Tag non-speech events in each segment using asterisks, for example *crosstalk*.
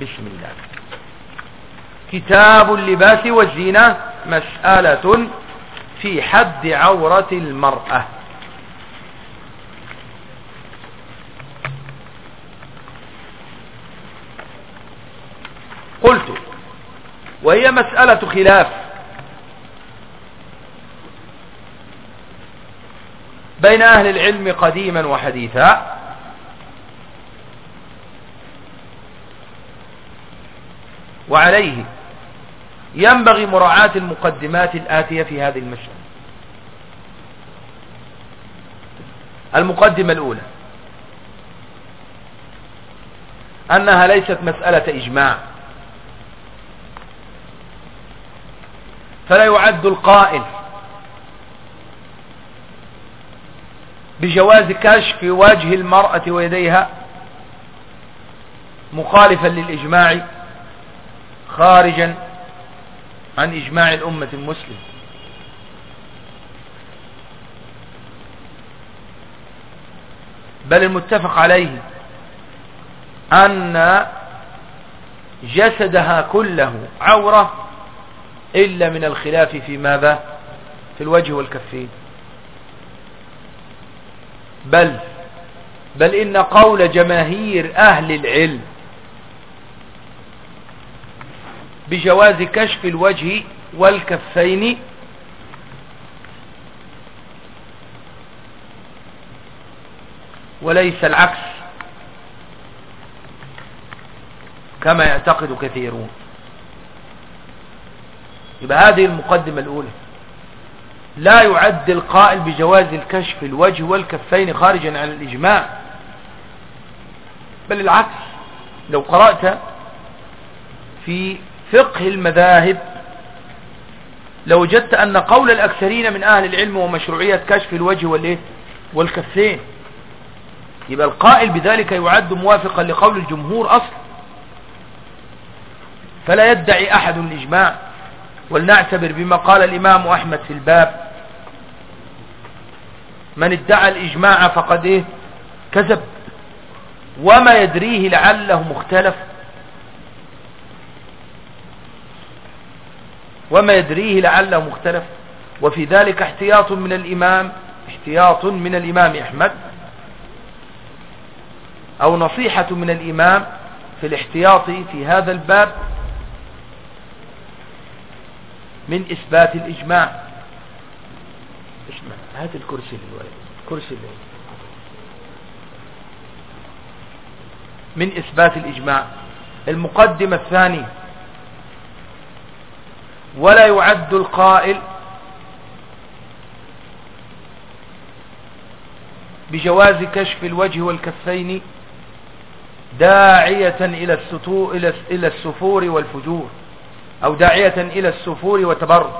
بسم الله. كتاب اللباس والزينة مسألة في حد عورة المرأة. قلت وهي مسألة خلاف بين أهل العلم قديما وحديثا. وعليه ينبغي مراعاة المقدمات الآتية في هذه المسألة المقدمة الأولى. أنها ليست مسألة إجماع. فلا يعد القائل بجواز كشف وجه المرأة ويديها مخالفا للإجماع خارجا عن إجماع الأمة المسلم بل المتفق عليه أن جسدها كله عورة إلا من الخلاف في ماذا؟ في الوجه والكفين. بل بل إن قول جماهير أهل العلم بجواز كشف الوجه والكفين. وليس العكس. كما يعتقد كثيرون. يبقى هذه المقدمة الأولى. لا يعد القائل بجواز الكشف الوجه والكفين خارجا عن الإجماع. بل العكس. لو قرأت في فقه المذاهب. لوجدت أن قول الأكثرين من أهل العلم ومشروعية كشف الوجه والإيه؟ والكفين. يبقى القائل بذلك يعد موافقا لقول الجمهور أصلا فلا يدعي أحد الإجماع. ولنعتبر بما قال الإمام أحمد في الباب. من ادعى الإجماع فقد إيه؟ كذب. وما يدريه لعله مختلف. وما يدريه لعله مختلف. وفي ذلك احتياط من الإمام احتياط من الإمام أحمد. أو نصيحة من الإمام في الاحتياط في هذا الباب من إثبات الإجماع. اسمع هات الكرسي للولد كرسي للولد من إثبات الإجماع. المقدمة الثانية. ولا يعد القائل بجواز كشف الوجه والكفين داعية إلى إلى السفور والفجور أو داعية إلى السفور وتبرج.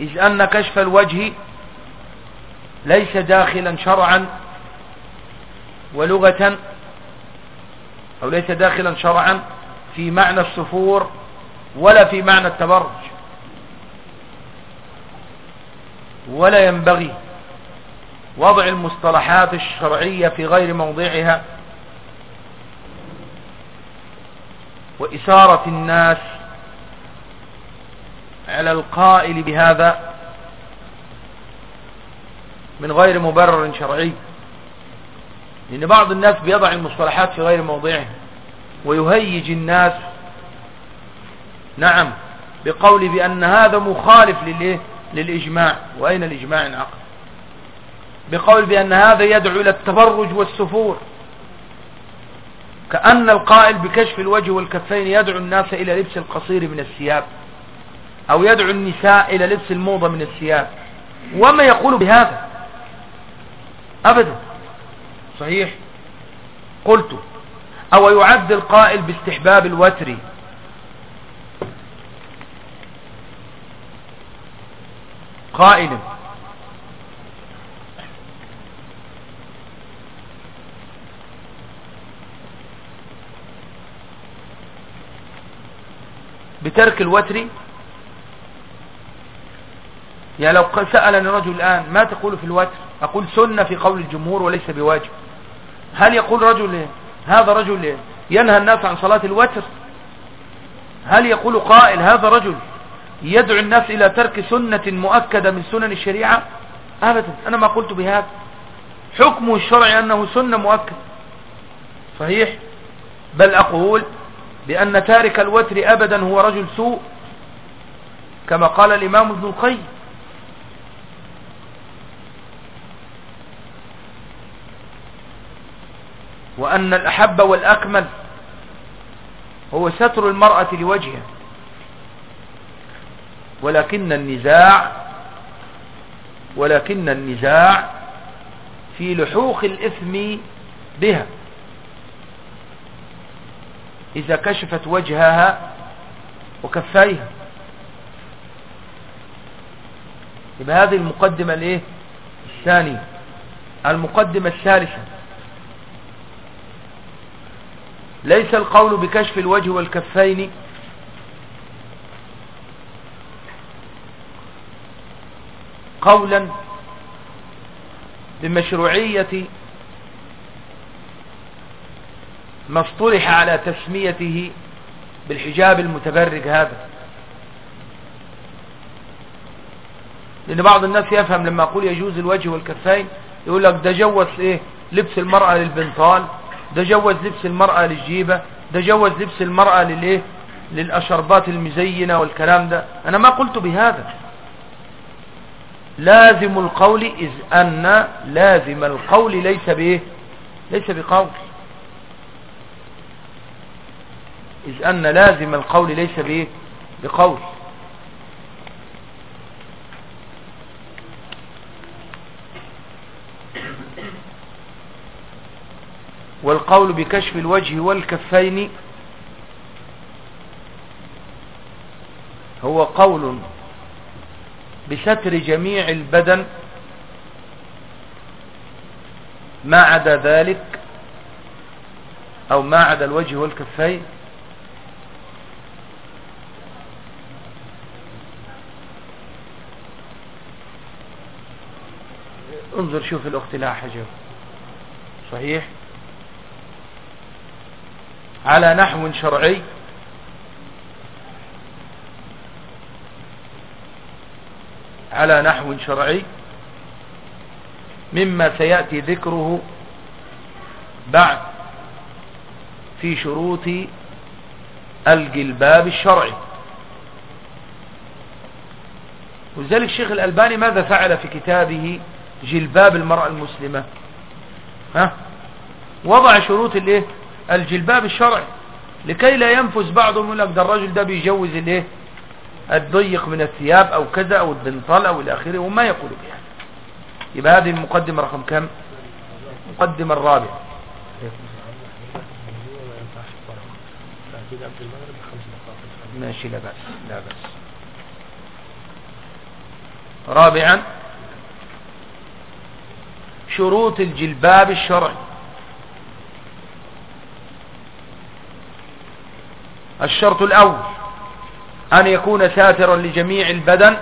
إذ أن كشف الوجه ليس داخلا شرعا ولغة أو ليس داخلا شرعا في معنى السفور ولا في معنى التبرج. ولا ينبغي وضع المصطلحات الشرعية في غير موضعها وإثارة الناس على القائل بهذا من غير مبرر شرعي. لأن بعض الناس بيضع المصطلحات في غير موضعها ويهيج الناس نعم. بقول بأن هذا مخالف للإيه؟ للإجماع. وأين الإجماع انعقد بقول بأن هذا يدعو إلى التبرج والسفور. كأن القائل بكشف الوجه والكفين يدعو الناس إلى لبس القصير من الثياب أو يدعو النساء إلى لبس الموضة من الثياب. وما يقول بهذا؟ أبدا. صحيح. قلت أو يعد القائل باستحباب الوتر قائل. بترك الوتر. يعني لو سألني رجل الآن ما تقول في الوتر؟ أقول سنة في قول الجمهور وليس بواجب. هل يقول رجل هذا رجل ينهى الناس عن صلاة الوتر؟ هل يقول قائل هذا رجل؟ يدعو الناس إلى ترك سنة مؤكدة من سنن الشريعة؟ أبدا. أنا ما قلت بهذا. حكمه الشرعي أنه سنة مؤكد صحيح؟ بل أقول بأن تارك الوتر أبدا هو رجل سوء كما قال الإمام ابن القيم. وأن الأحب والأكمل هو ستر المرأة لوجهها ولكن النزاع ولكن النزاع في لحوق الإثم بها. إذا كشفت وجهها وكفيها يبقى هذه المقدمة الإيه؟ الثانية. المقدمة الثالثة. ليس القول بكشف الوجه والكفين قولا بمشروعية ما اصطلح على تسميته بالحجاب المتبرج هذا. لأن بعض الناس يفهم لما أقول يجوز الوجه والكفين يقول لك ده جوز إيه؟ لبس المرأة للبنطال ده جوز لبس المرأة للجيبة ده جوز لبس المرأة للإيه؟ للأشربات المزينة والكلام ده. أنا ما قلت بهذا. لازم القول إذ أن لازم القول ليس بإيه ليس بقول. إذ أن لازم القول ليس بإيه بقول. والقول بكشف الوجه والكفين هو قول. بستر جميع البدن ما عدا ذلك أو ما عدا الوجه والكفين انظر شوف الأخت لا حجر صحيح؟ على نحو شرعي على نحو شرعي مما سيأتي ذكره بعد في شروط الجلباب الشرعي. ولذلك الشيخ الألباني ماذا فعل في كتابه جلباب المرأة المسلمة؟ ها؟ وضع شروط الايه؟ الجلباب الشرعي لكي لا ينفذ بعضهم يقول لك ده الرجل ده بيجوز الايه؟ الضيق من الثياب أو كذا أو البنطال أو إلى آخره وما يقول بها. يبقى هذه المقدمة رقم كم؟ المقدمة الرابعة. ماشي لا بأس لا بأس. رابعا شروط الجلباب الشرعي. الشرط الأول أن يكون ساترا لجميع البدن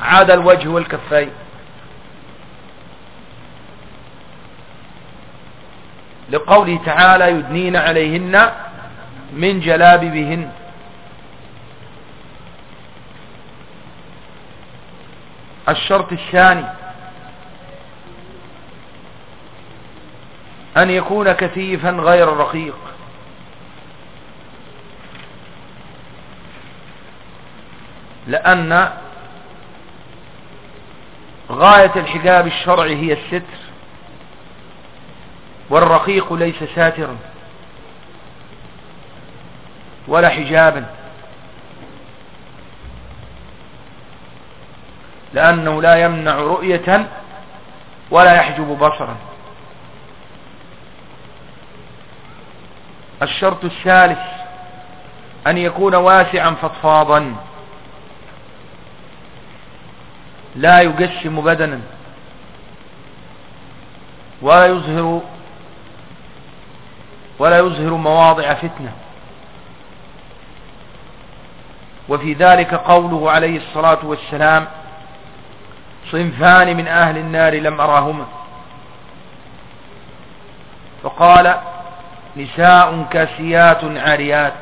عاد الوجه والكفين. لقوله تعالى يدنين عليهن من جلاببهن الشرط الثاني أن يكون كثيفا غير رقيق. لأن غاية الحجاب الشرعي هي الستر والرقيق ليس ساترا ولا حجابا لأنه لا يمنع رؤية ولا يحجب بصرا. الشرط الثالث أن يكون واسعا فضفاضا لا يجسم بدنا ولا يظهر ولا يظهر مواضع فتنة. وفي ذلك قوله عليه الصلاة والسلام صنفان من أهل النار لم أراهما. فقال نساء كاسيات عاريات.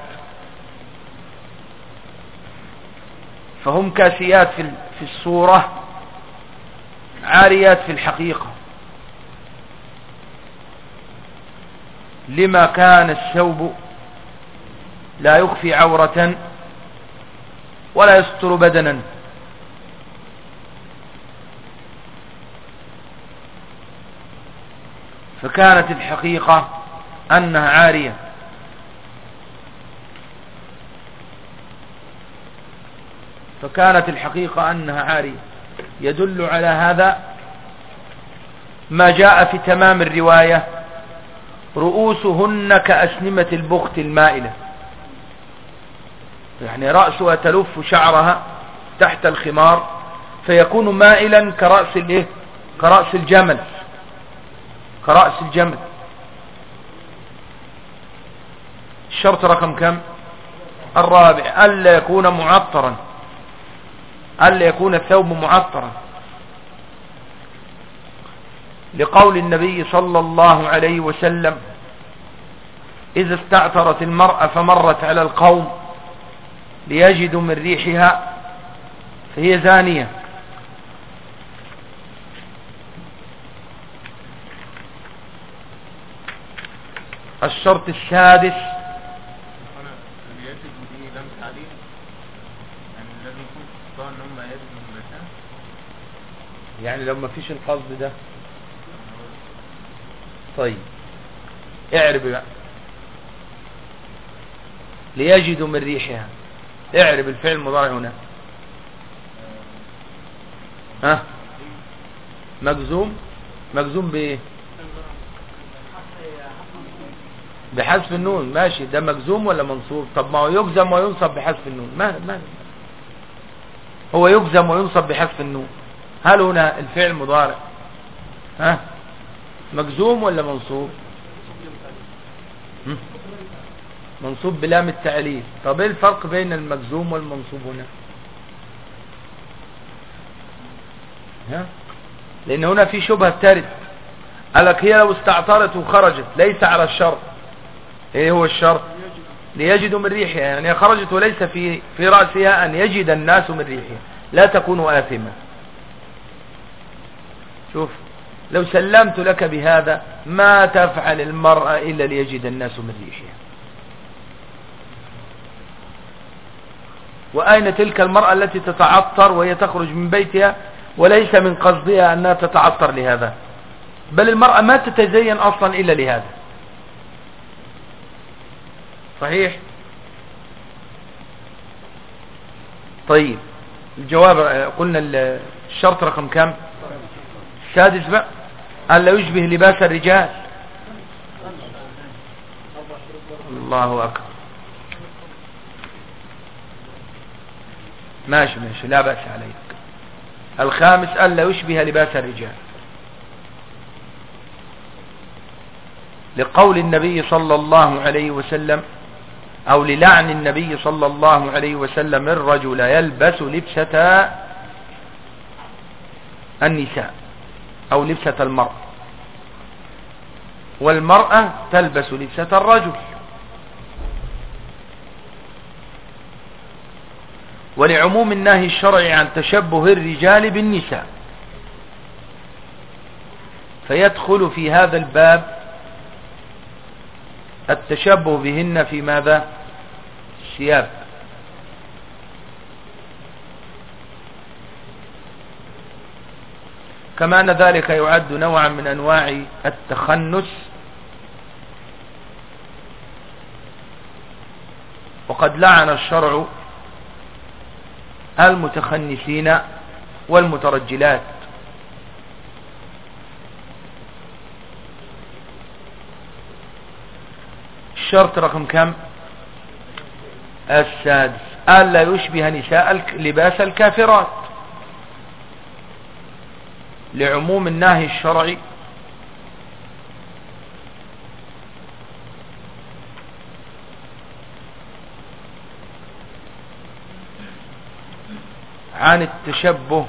فهم كاسيات في الصورة عاريات في الحقيقة. لما كان الثوب لا يخفي عورة ولا يستر بدنا. فكانت الحقيقة أنها عارية. فكانت الحقيقة أنها عارية. يدل على هذا ما جاء في تمام الرواية رؤوسهن كأسنمة البخت المائلة. يعني رأسها تلف شعرها تحت الخمار فيكون مائلا كرأس الايه؟ كرأس الجمل. كرأس الجمل. الشرط رقم كم؟ الرابع. ألا يكون معطرا. ألا يكون الثوب معطرا؟ لقول النبي صلى الله عليه وسلم إذا استعثرت المرأة فمرت على القوم ليجدوا من ريحها فهي زانية. الشرط السادس يعني لو ما فيش القصد ده. طيب. اعرب بقى. ليجدوا من ريحها. اعرب الفعل المضارع هنا. ها؟ مجزوم؟ مجزوم بإيه؟ بحذف النون. ماشي. ده مجزوم ولا منصوب؟ طب ما هو يجزم وينصب بحذف النون. ما ما هو يجزم وينصب بحذف النون. هل هنا الفعل مضارع؟ ها؟ مجزوم ولا منصوب؟ منصوب بلام التعليل. طب إيه الفرق بين المجزوم والمنصوب هنا؟ ها؟ لأن هنا في شبهة ترد. قالك هي لو استعطرت وخرجت ليس على الشرط. إيه هو الشرط؟ ليجدوا من ريحها. يعني خرجت وليس في في رأسها أن يجد الناس من ريحها. لا تكون آثمة. شوف لو سلمت لك بهذا ما تفعل المرأة إلا ليجد الناس من ريحها. وأين تلك المرأة التي تتعطر وهي تخرج من بيتها وليس من قصدها أنها تتعطر لهذا؟ بل المرأة ما تتزين أصلا إلا لهذا. صحيح؟ طيب الجواب قلنا الشرط رقم كم؟ السادس بقى. ألا يشبه لباس الرجال. الله أكبر. ماشي ماشي لا بأس عليك. الخامس ألا يشبه لباس الرجال. لقول النبي صلى الله عليه وسلم أو للعن النبي صلى الله عليه وسلم الرجل يلبس لبسة النساء. أو لبسة المرأة والمرأة تلبس لبسة الرجل. ولعموم النهي الشرعي عن تشبه الرجال بالنساء. فيدخل في هذا الباب التشبه بهن في ماذا الثياب كما أن ذلك يعد نوعا من أنواع التخنس وقد لعن الشرع المتخنسين والمترجلات. الشرط رقم كم؟ السادس. ألا يشبه نساء لباس الكافرات. لعموم النهي الشرعي. عن التشبه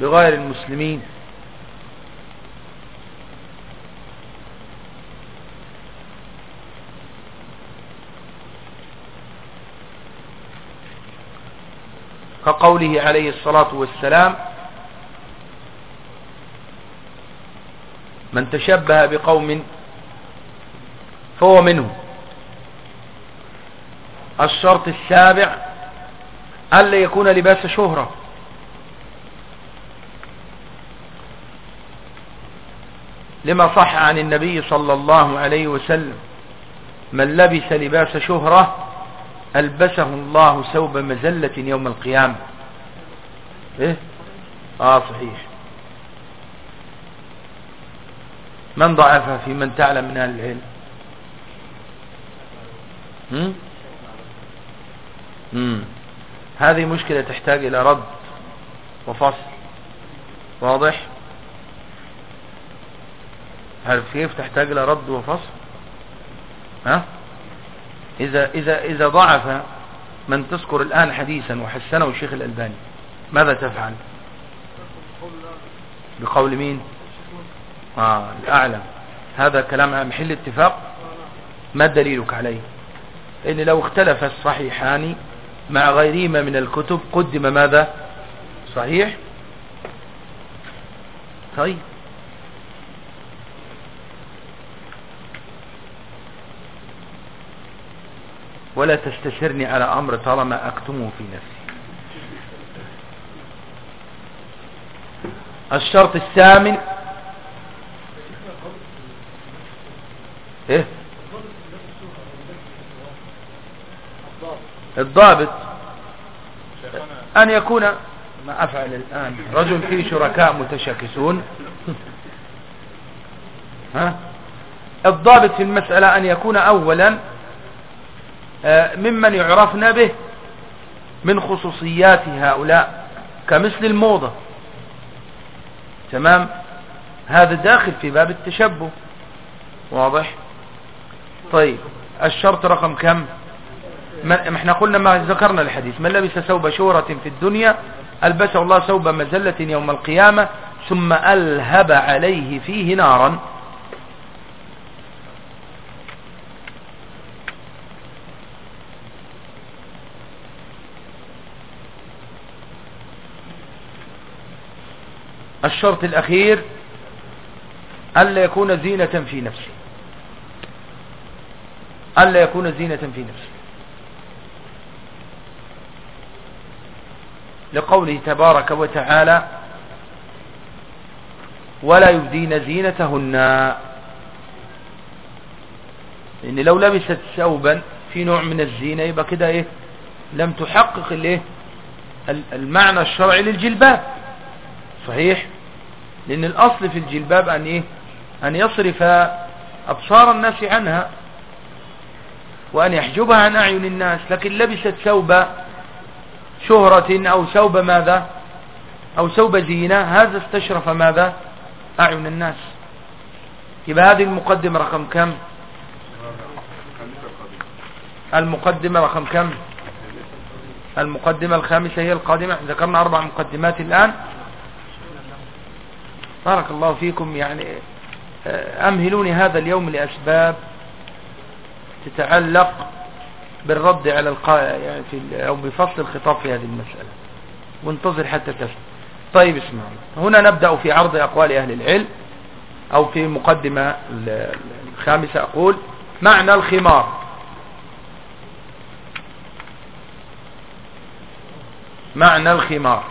بغير المسلمين. كقوله عليه الصلاة والسلام من تشبه بقوم فهو منه الشرط السابع ألا يكون لباس شهرة. لما صح عن النبي صلى الله عليه وسلم من لبس لباس شهرة ألبسه الله ثوب مزلة يوم القيامة. إيه؟ آه صحيح. من ضعفها في من تعلم من أهل العلم؟ هم؟ هم. هذه مشكلة تحتاج إلى رد وفصل. واضح؟ عارف كيف تحتاج إلى رد وفصل؟ ها؟ إذا, إذا, إذا ضعف من تذكر الآن حديثا وحسنه الشيخ الألباني ماذا تفعل؟ بقول مين؟ آه الأعلم. هذا كلام محل اتفاق؟ ما دليلك عليه؟ إن لو اختلف الصحيحان مع غيرهما من الكتب قدم ماذا؟ صحيح؟ طيب. ولا تستشرني على أمر طالما أكتمه في نفسي. الشرط الثامن إيه؟ الضابط. أن يكون ما أفعل الآن رجل فيه شركاء متشاكسون. *laughs* ها؟ الضابط في المسألة أن يكون اولا آه، ممن يعرفنا به من خصوصيات هؤلاء كمثل الموضة. تمام؟ هذا داخل في باب التشبه. واضح؟ طيب الشرط رقم كم؟ ما إحنا قلنا ما ذكرنا الحديث. من لبس ثوب شورة في الدنيا ألبسه الله ثوب مزلة يوم القيامة ثم ألهب عليه فيه نارا. الشرط الأخير ألا يكون زينة في نفسه. ألا يكون زينة في نفسه. لقوله تبارك وتعالى ولا يبدين زينتهن. لأن لو لبست ثوبا في نوع من الزينة يبقى كده إيه؟ لم تحقق الإيه؟ المعنى الشرعي للجلباب. صحيح؟ لأن الأصل في الجلباب أن إيه؟ أن يصرف أبصار الناس عنها. وأن يحجبها عن أعين الناس لكن لبست ثوب شهرة أو ثوب ماذا؟ أو ثوب زينة هذا استشرف ماذا؟ أعين الناس. يبقى هذه المقدمة رقم كم؟ المقدمة رقم كم؟ المقدمة الخامسة هي القادمة. ذكرنا أربع مقدمات الآن. بارك الله فيكم. يعني آه، أمهلوني هذا اليوم لأسباب تتعلق بالرد على القائل يعني في أو بفصل الخطاب في هذه المسألة. وانتظر حتى تسمع طيب اسمعوا هنا نبدأ في عرض أقوال أهل العلم أو في مقدمة الخامسة أقول معنى الخمار. معنى الخمار.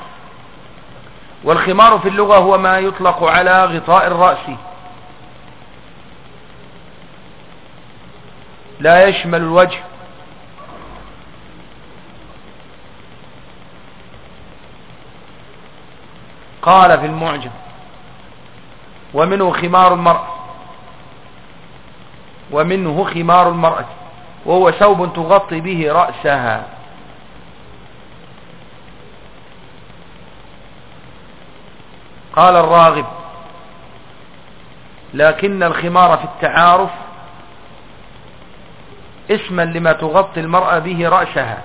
والخمار في اللغة هو ما يطلق على غطاء الرأس. لا يشمل الوجه. قال في المعجم ومنه خمار المرأة. ومنه خمار المرأة. وهو ثوب تغطي به رأسها. قال الراغب لكن الخمار في التعارف اسما لما تغطي المرأة به رأسها.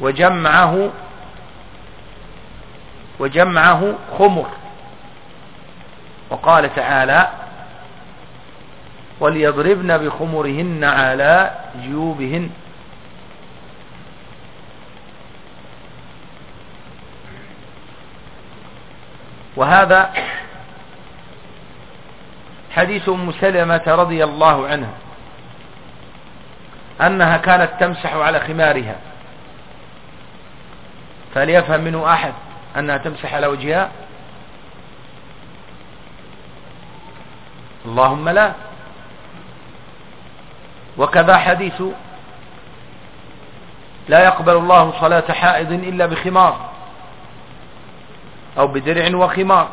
وجمعه وجمعه خمر. وقال تعالى وليضربن بخمرهن على جيوبهن. وهذا حديث مسلمة رضي الله عنه أنها كانت تمسح على خمارها. فليفهم منه أحد أنها تمسح على وجهها. اللهم لا. وكذا حديث لا يقبل الله صلاة حائض إلا بخمار أو بدرع وخمار.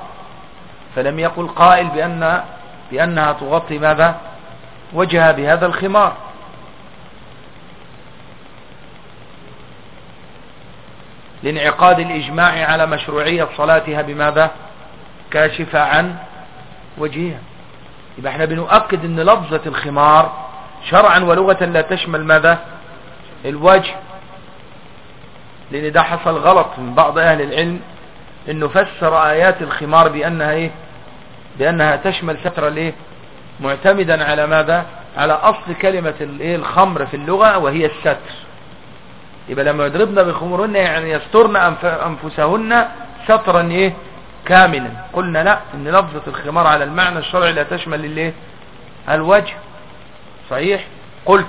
فلم يقل قائل بأن بأنها تغطي ماذا؟ وجهها بهذا الخمار. لانعقاد الإجماع على مشروعية صلاتها بماذا؟ كاشفة عن وجهها. يبقى إحنا بنؤكد إن لفظة الخمار شرعا ولغة لا تشمل ماذا؟ الوجه. لأن ده حصل غلط من بعض أهل العلم إنه فسر آيات الخمار بأنها إيه؟ بأنها تشمل ستر الايه معتمدا على ماذا؟ على أصل كلمة الايه الخمر في اللغة وهي الستر. يبقى لما يضربن بخمرهن يعني يسترن أنفسهن سترا إيه؟ كاملا. قلنا لا إن لفظة الخمار على المعنى الشرعي لا تشمل الايه الوجه. صحيح؟ قلت.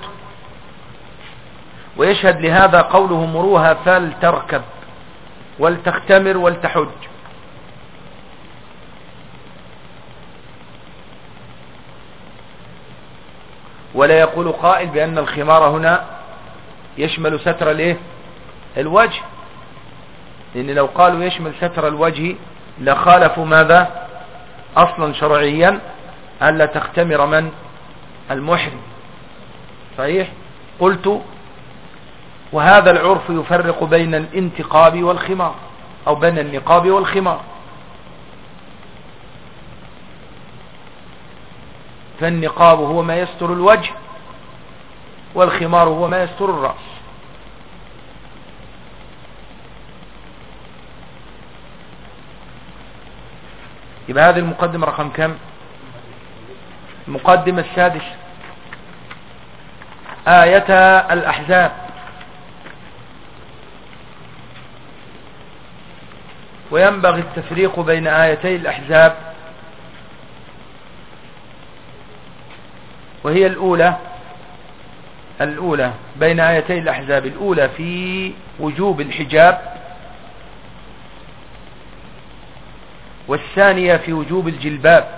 ويشهد لهذا قوله مروها فلتركب ولتختمر ولتحج. ولا يقول قائل بأن الخمار هنا يشمل ستر الايه؟ الوجه. لأن لو قالوا يشمل ستر الوجه لخالفوا ماذا؟ أصلا شرعيا ألا تختمر من؟ المحرم. صحيح؟ قلت وهذا العرف يفرق بين الانتقاب والخمار أو بين النقاب والخمار. فالنقاب هو ما يستر الوجه والخمار هو ما يستر الرأس. يبقى هذه المقدمة رقم كم؟ المقدمة السادسة. آية الأحزاب. وينبغي التفريق بين آيتي الأحزاب. وهي الأولى. الأولى بين آيتي الأحزاب الأولى في وجوب الحجاب والثانية في وجوب الجلباب.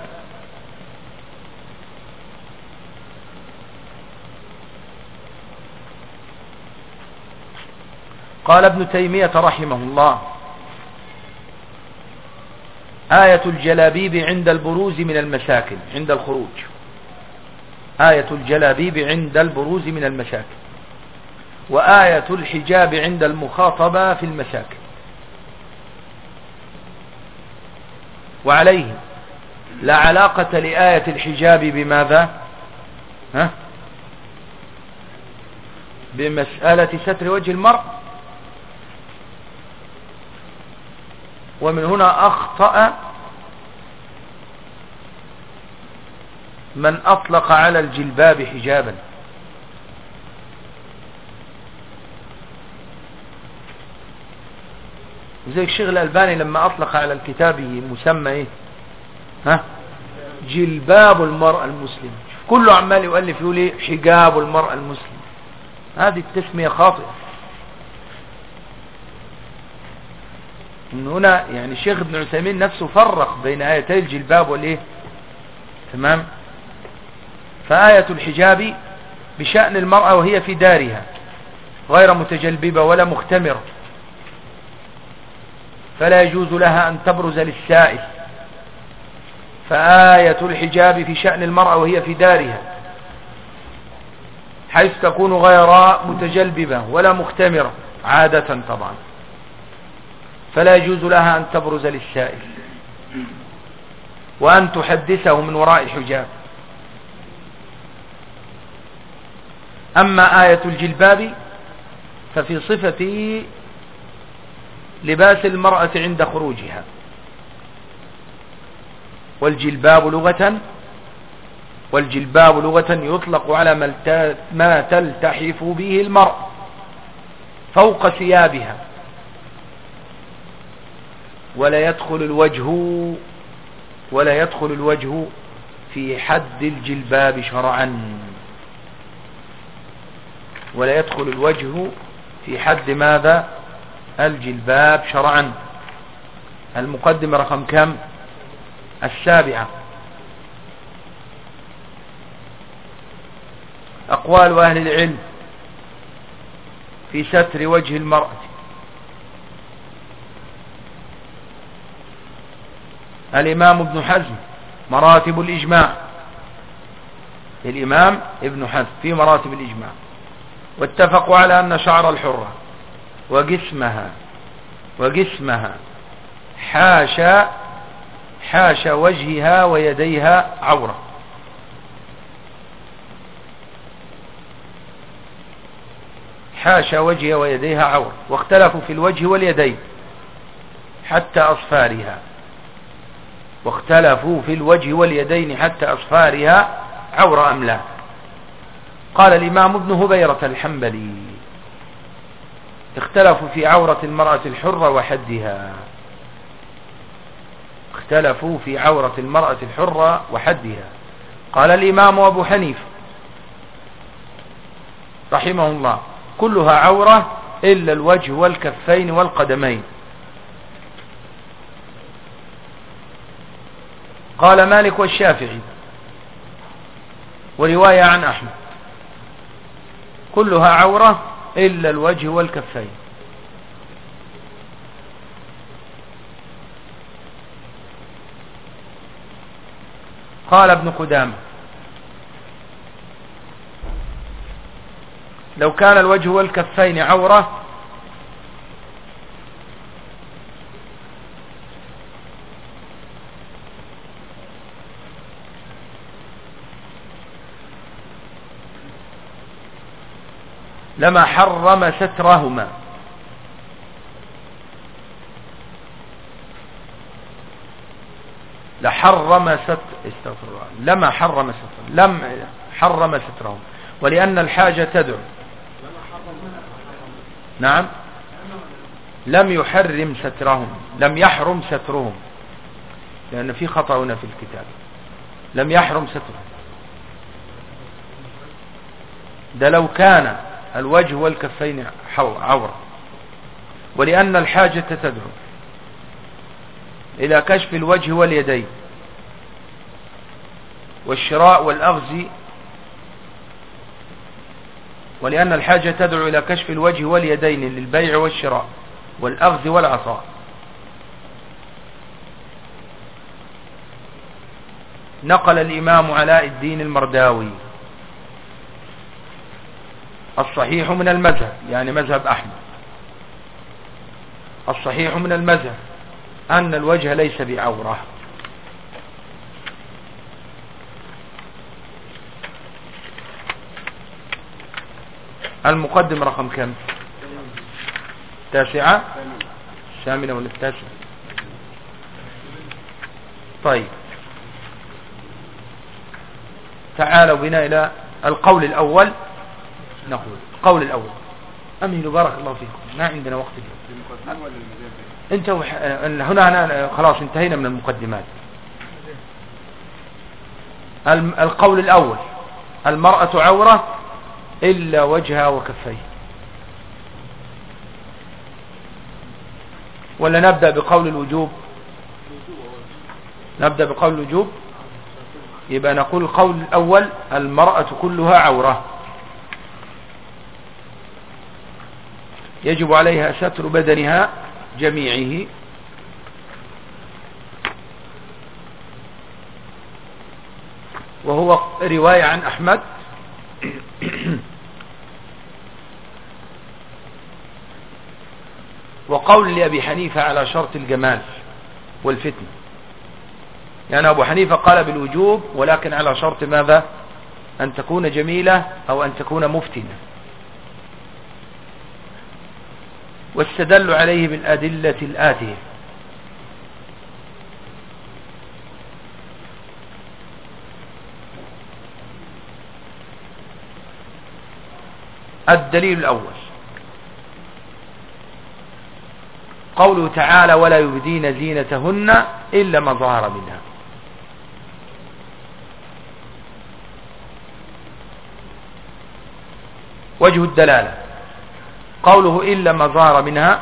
قال ابن تيمية رحمه الله آية الجلابيب عند البروز من المساكن عند الخروج. آية الجلابيب عند البروز من المساكن وآية الحجاب عند المخاطبة في المساكن وعليه لا علاقة لآية الحجاب بماذا؟ ها؟ بمسألة ستر وجه المرء. ومن هنا أخطأ من أطلق على الجلباب حجابا. زي الشيخ الألباني لما أطلق على الكتاب مسمى إيه؟ ها؟ جلباب المرأة المسلم. كله عمال يؤلف يقول إيه؟ حجاب المرأة المسلم. هذه التسمية خاطئة. من هنا يعني الشيخ ابن عثيمين نفسه فرق بين آيتي الجلباب والإيه؟ تمام؟ فآية الحجاب بشأن المرأة وهي في دارها غير متجلببة ولا مختمرة. فلا يجوز لها أن تبرز للسائل. فآية الحجاب في شأن المرأة وهي في دارها حيث تكون غير متجلببة ولا مختمرة عادة طبعا. فلا يجوز لها أن تبرز للسائل. وأن تحدثه من وراء الحجاب أما آية الجلباب ففي صفة لباس المرأة عند خروجها. والجلباب لغة والجلباب لغة يطلق على ما تلتحف به المرأة فوق ثيابها. ولا يدخل الوجه ولا يدخل الوجه في حد الجلباب شرعا. ولا يدخل الوجه في حد ماذا؟ الجلباب شرعا. المقدمة رقم كم؟ السابعة. أقوال أهل العلم في ستر وجه المرأة. الإمام ابن حزم مراتب الإجماع. الإمام ابن حزم في مراتب الإجماع. واتفقوا على أن شعر الحرة وجسمها وجسمها حاشا حاشا وجهها ويديها عورة. حاشا وجهها ويديها عورة. واختلفوا في الوجه واليدين حتى أصفارها. واختلفوا في الوجه واليدين حتى أصفارها عورة أم لا. قال الإمام ابن هبيرة الحنبلي اختلفوا في عورة المرأة الحرة وحدها. اختلفوا في عورة المرأة الحرة وحدها. قال الإمام أبو حنيفة رحمه الله كلها عورة إلا الوجه والكفين والقدمين. قال مالك والشافعي. ورواية عن أحمد. كلها عورة إلا الوجه والكفين. قال ابن قدامة لو كان الوجه والكفين عورة لما حرم سترهما. لحرم ست استغفر الله. لما حرم ستر لم حرم سترهم ولأن الحاجة تدعو. نعم. لم يحرم سترهم لم يحرم سترهم لأن في خطأ هنا في الكتاب. لم يحرم سترهم ده لو كان الوجه والكفين عورة ولأن الحاجة تدعو إلى كشف الوجه واليدين. والشراء والأغز ولأن الحاجة تدعو إلى كشف الوجه واليدين للبيع والشراء والأغز والعطاء نقل الإمام علاء الدين المرداوي. الصحيح من المذهب يعني مذهب أحمد. الصحيح من المذهب أن الوجه ليس بعورة. المقدم رقم كم؟ تاسعة؟ الثامنة ولا التاسعة؟ طيب. تعالوا بنا إلى القول الأول. نقول. القول الأول. أمهلوا بارك الله فيكم. ما عندنا وقت اليوم. انت وح... هنا أنا خلاص انتهينا من المقدمات. القول الأول. المرأة عورة إلا وجهها وكفيه. ولا نبدأ بقول الوجوب؟ نبدأ بقول الوجوب؟ يبقى نقول القول الأول. المرأة كلها عورة. يجب عليها ستر بدنها جميعه. وهو رواية عن أحمد. *coughs* وقول لأبي حنيفة على شرط الجمال والفتن. يعني أبو حنيفة قال بالوجوب ولكن على شرط ماذا؟ أن تكون جميلة أو أن تكون مفتنة. واستدل عليه بالأدلة الآتية الدليل الأول. قوله تعالى ولا يبدين زينتهن إلا ما ظهر منها. وجه الدلالة. قوله إلا ما ظهر منها.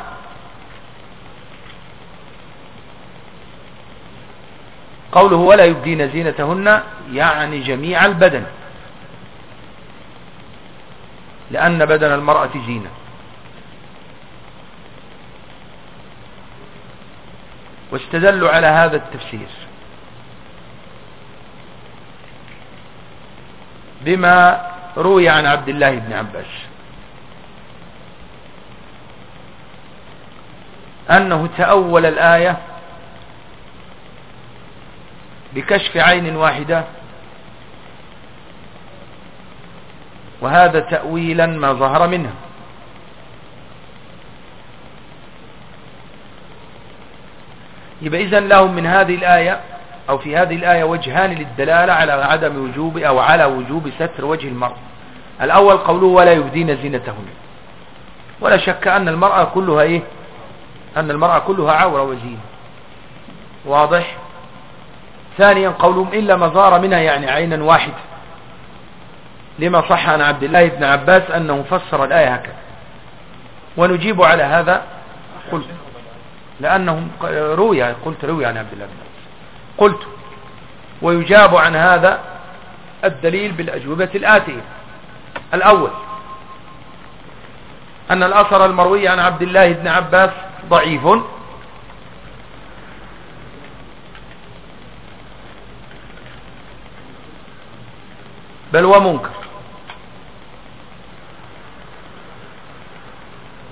قوله ولا يبدين زينتهن يعني جميع البدن. لأن بدن المرأة زينة. واستدلوا على هذا التفسير. بما روي عن عبد الله بن عباس. أنه تأول الآية بكشف عين واحدة. وهذا تأويلا ما ظهر منها يبقى إذن لهم من هذه الآية أو في هذه الآية وجهان للدلالة على عدم وجوب أو على وجوب ستر وجه المرأة الأول قوله ولا يبدين زينتهن. ولا شك أن المرأة كلها إيه؟ أن المرأة كلها عورة وزينة واضح؟ ثانيا قولهم إلا مظار منها يعني عينا واحدة لما صح عن عبد الله بن عباس أنه فسر الآية هكذا. ونجيب على هذا قلت لأنهم روي قلت روي عن عبد الله بن عباس. قلت ويجاب عن هذا الدليل بالأجوبة الآتية. الأول أن الأثر المروي عن عبد الله بن عباس ضعيف. بل ومنكر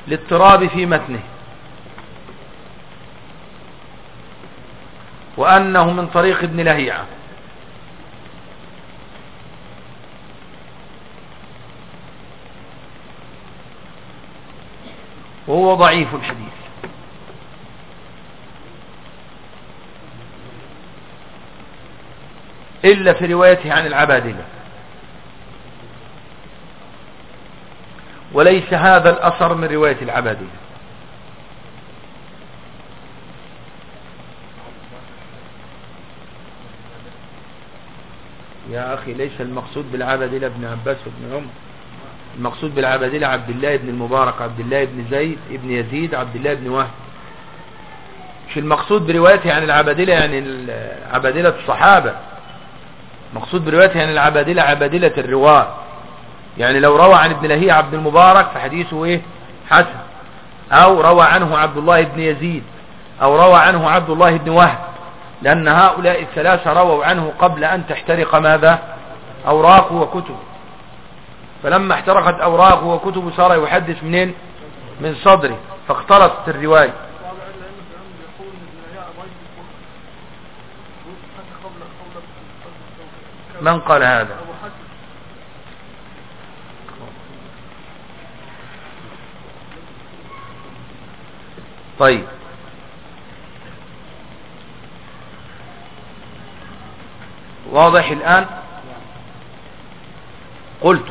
لاضطراب في متنه. وأنه من طريق ابن لهيعة. وهو ضعيف الحديث. إلا في روايته عن العبادلة. وليس هذا الأثر من رواية العبادلة. يا أخي ليس المقصود بالعبادلة ابن عباس وابن عمر. المقصود بالعبادلة عبد الله بن المبارك عبد الله بن زيد ابن يزيد عبد الله بن وهب. مش المقصود بروايته عن العبادلة يعني عبادلة الصحابة. مقصود بروايته عن العبادلة عبادلة الرواة. يعني لو روى عن ابن لهي عبد المبارك فحديثه إيه؟ حسن. أو روى عنه عبد الله بن يزيد. أو روى عنه عبد الله بن وهب. لأن هؤلاء الثلاثة رووا عنه قبل أن تحترق ماذا؟ أوراقه وكتبه. فلما احترقت أوراقه وكتبه صار يحدث منين؟ من صدره. فاختلطت الرواية. من قال هذا؟ طيب. واضح الآن؟ قلت.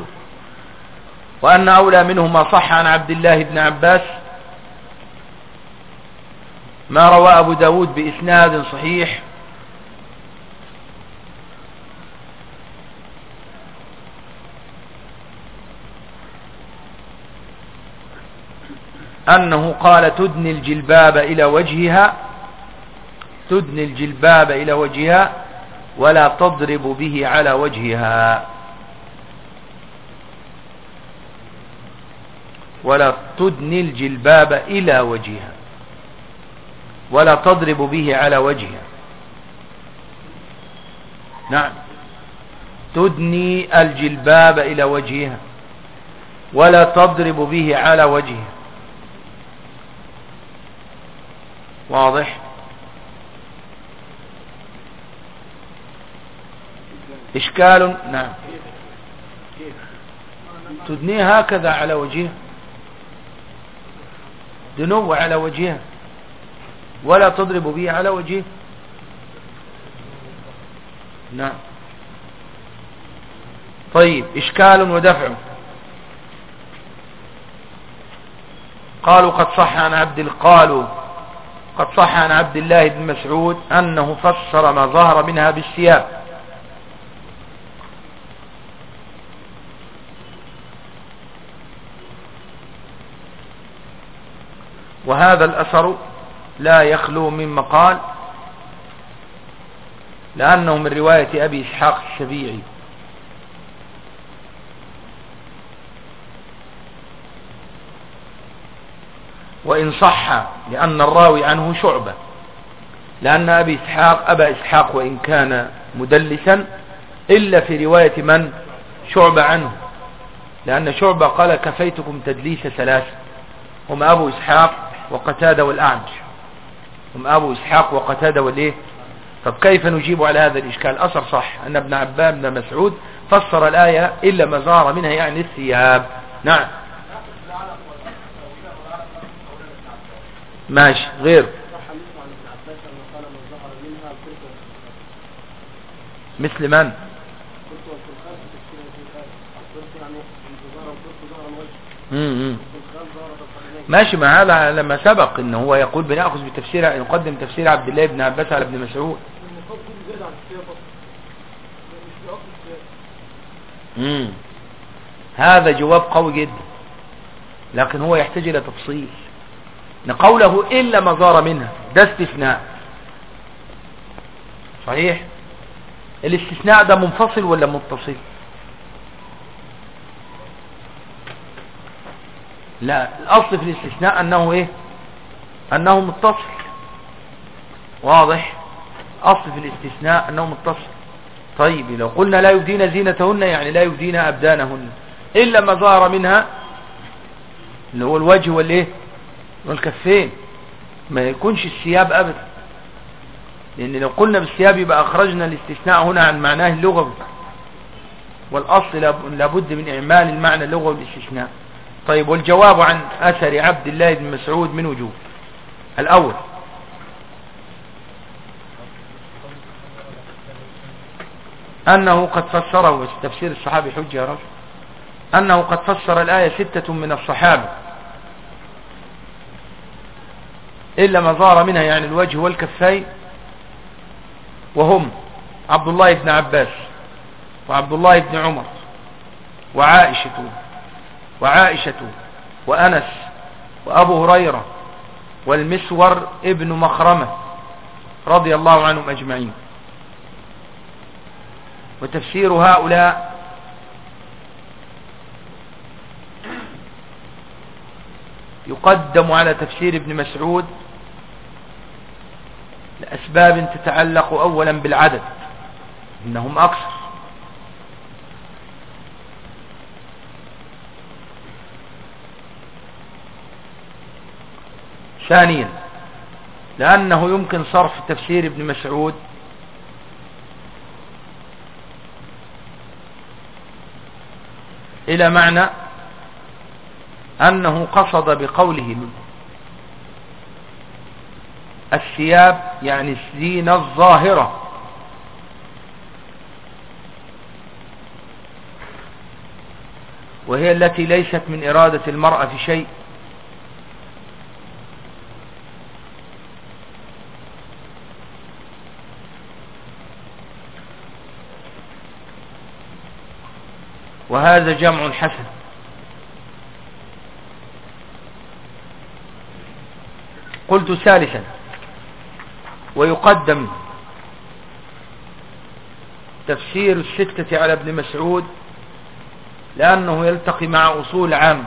وأن أولى منه ما صح عن عبد الله بن عباس ما روى أبو داود بإسناد صحيح أنه قال تدني الجلباب إلى وجهها تدني الجلباب إلى وجهها ولا تضرب به على وجهها. ولا تدني الجلباب إلى وجهها ولا تضرب به على وجهها. نعم. تدني الجلباب إلى وجهها ولا تضرب به على وجهها. واضح؟ إشكال نعم. تدنيه هكذا على وجهها دنو على وجهها ولا تضرب به على وجهه. نعم. طيب إشكال ودفع. قالوا قد صح عن عبد قالوا قد صح عن عبد الله بن مسعود أنه فسر ما ظهر منها بالثياب وهذا الأثر لا يخلو من مقال لأنه من رواية أبي إسحاق السبيعي وإن صح لأن الراوي عنه شعبة. لأن أبي إسحاق أبا إسحاق وإن كان مدلسا إلا في رواية من؟ شعبة عنه. لأن شعبة قال كفيتكم تدليس ثلاثة هم أبو إسحاق وقتادة والأعمش. هم أبو إسحاق وقتادة والإيه؟ طب كيف نجيب على هذا الإشكال؟ أثر صح أن ابن عبان بن مسعود فسر الآية إلا ما ظهر منها يعني الثياب. نعم. ماشي غير. مثل من؟ ماشي مع هذا لما سبق إن هو يقول بنأخذ بتفسير يقدم تفسير عبد الله بن عباس على ابن مسعود. امم هذا جواب قوي جدا لكن هو يحتاج إلى تفصيل. قوله إلا ما ظهر منها ده استثناء. صحيح؟ الاستثناء ده منفصل ولا متصل؟ لا الأصل في الاستثناء أنه إيه؟ أنه متصل. واضح؟ أصل في الاستثناء أنه متصل. طيب لو قلنا لا يبدين زينتهن يعني لا يبدين أبدانهن. إلا ما ظهر منها اللي هو الوجه والإيه؟ والكفين. ما يكونش الثياب أبدا. لأن لو قلنا بالثياب يبقى أخرجنا الاستثناء هنا عن معناه اللغوي. والأصل لابد من إعمال المعنى اللغوي بالاستثناء. طيب والجواب عن أثر عبد الله بن مسعود من وجوه. الأول. أنه قد فسره تفسير الصحابي حجة يا رجل. أنه قد فسر الآية ستة من الصحابة. إلا ما ظهر منها يعني الوجه والكفين وهم عبد الله بن عباس وعبد الله بن عمر وعائشة وعائشة وأنس وأبو هريرة والمسور ابن مخرمة رضي الله عنهم أجمعين. وتفسير هؤلاء يقدم على تفسير ابن مسعود لأسباب تتعلق أولا بالعدد إنهم أكثر ثانيا لأنه يمكن صرف تفسير ابن مسعود إلى معنى أنه قصد بقوله الثياب يعني الزينة الظاهرة. وهي التي ليست من إرادة المرأة في شيء. وهذا جمع حسن. قلت ثالثا. ويقدم تفسير الستة على ابن مسعود لأنه يلتقي مع أصول عام.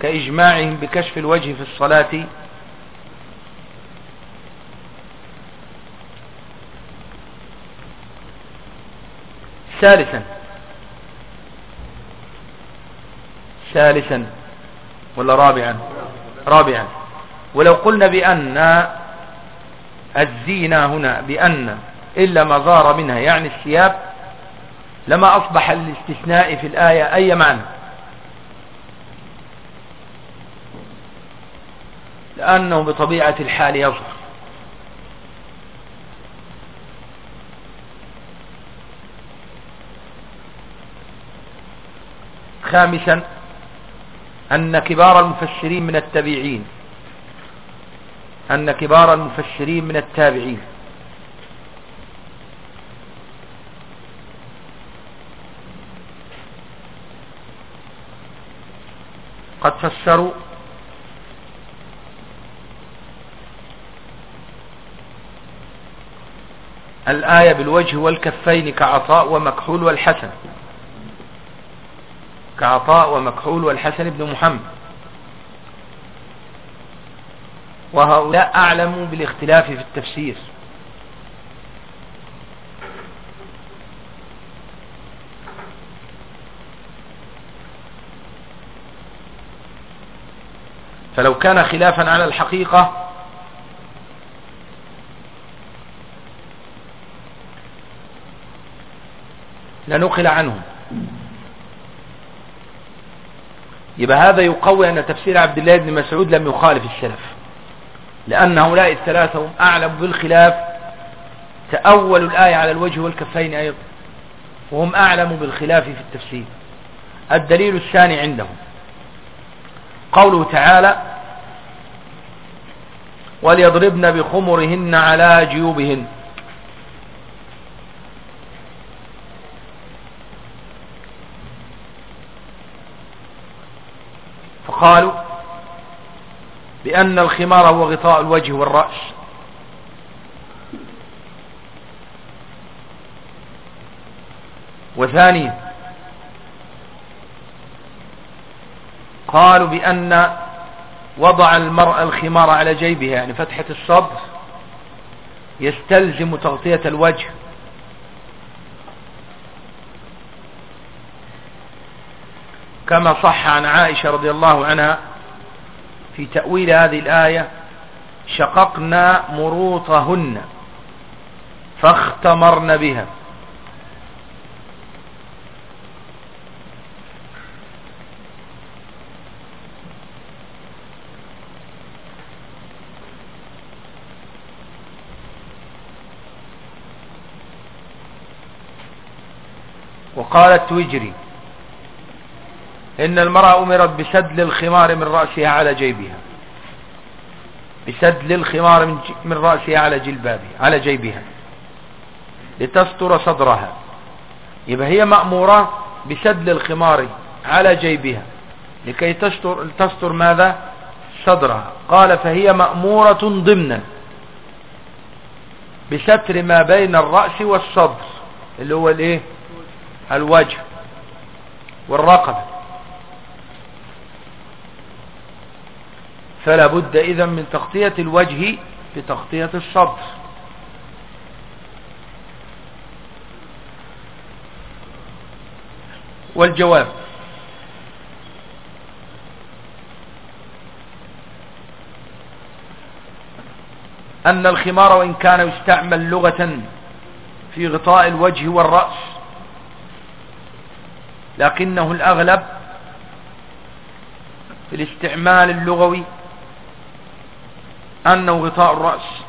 كإجماعهم بكشف الوجه في الصلاة. ثالثا ثالثا ولا رابعا؟ رابعا. ولو قلنا بأن الزينة هنا بأن إلا ما ظهر منها يعني الثياب لما أصبح الاستثناء في الآية أي معنى؟ لأنه بطبيعة الحال يظهر. خامسا أن كبار المفسرين من التابعين. أن كبار المفسرين من التابعين. قد فسروا الآية بالوجه والكفين كعطاء ومكحول والحسن. كعطاء ومكحول والحسن بن محمد. وهؤلاء أعلموا بالاختلاف في التفسير. فلو كان خلافا على الحقيقة لنقل عنهم. يبقى هذا يقوي أن تفسير عبد الله بن مسعود لم يخالف السلف. لأن هؤلاء الثلاثة هم أعلم بالخلاف تأولوا الآية على الوجه والكفين أيضا وهم أعلم بالخلاف في التفسير. الدليل الثاني عندهم. قوله تعالى وليضربن بخمرهن على جيوبهن فقالوا بأن الخمار هو غطاء الوجه والرأس. وثانيا قالوا بأن وضع المرأة الخمار على جيبها يعني فتحة الصدر يستلزم تغطية الوجه. كما صح عن عائشة رضي الله عنها في تأويل هذه الآية شققنا مروطهن فاختمرن بها. وقالت وجري إن المرأة أمرت بسدل الخمار من رأسها على جيبها. بسدل الخمار من, من رأسها على جلبابها على جيبها. لتستر صدرها. يبقى هي مأمورة بسدل الخمار على جيبها. لكي تستر, تستر ماذا؟ صدرها. قال فهي مأمورة ضمنا. بستر ما بين الرأس والصدر اللي هو الإيه؟ الوجه والرقبة. فلا بد إذا من تغطية الوجه بتغطية الصدر. والجواب. أن الخمار وإن كان يستعمل لغة في غطاء الوجه والرأس لكنه الأغلب في الاستعمال اللغوي أنه غطاء الرأس.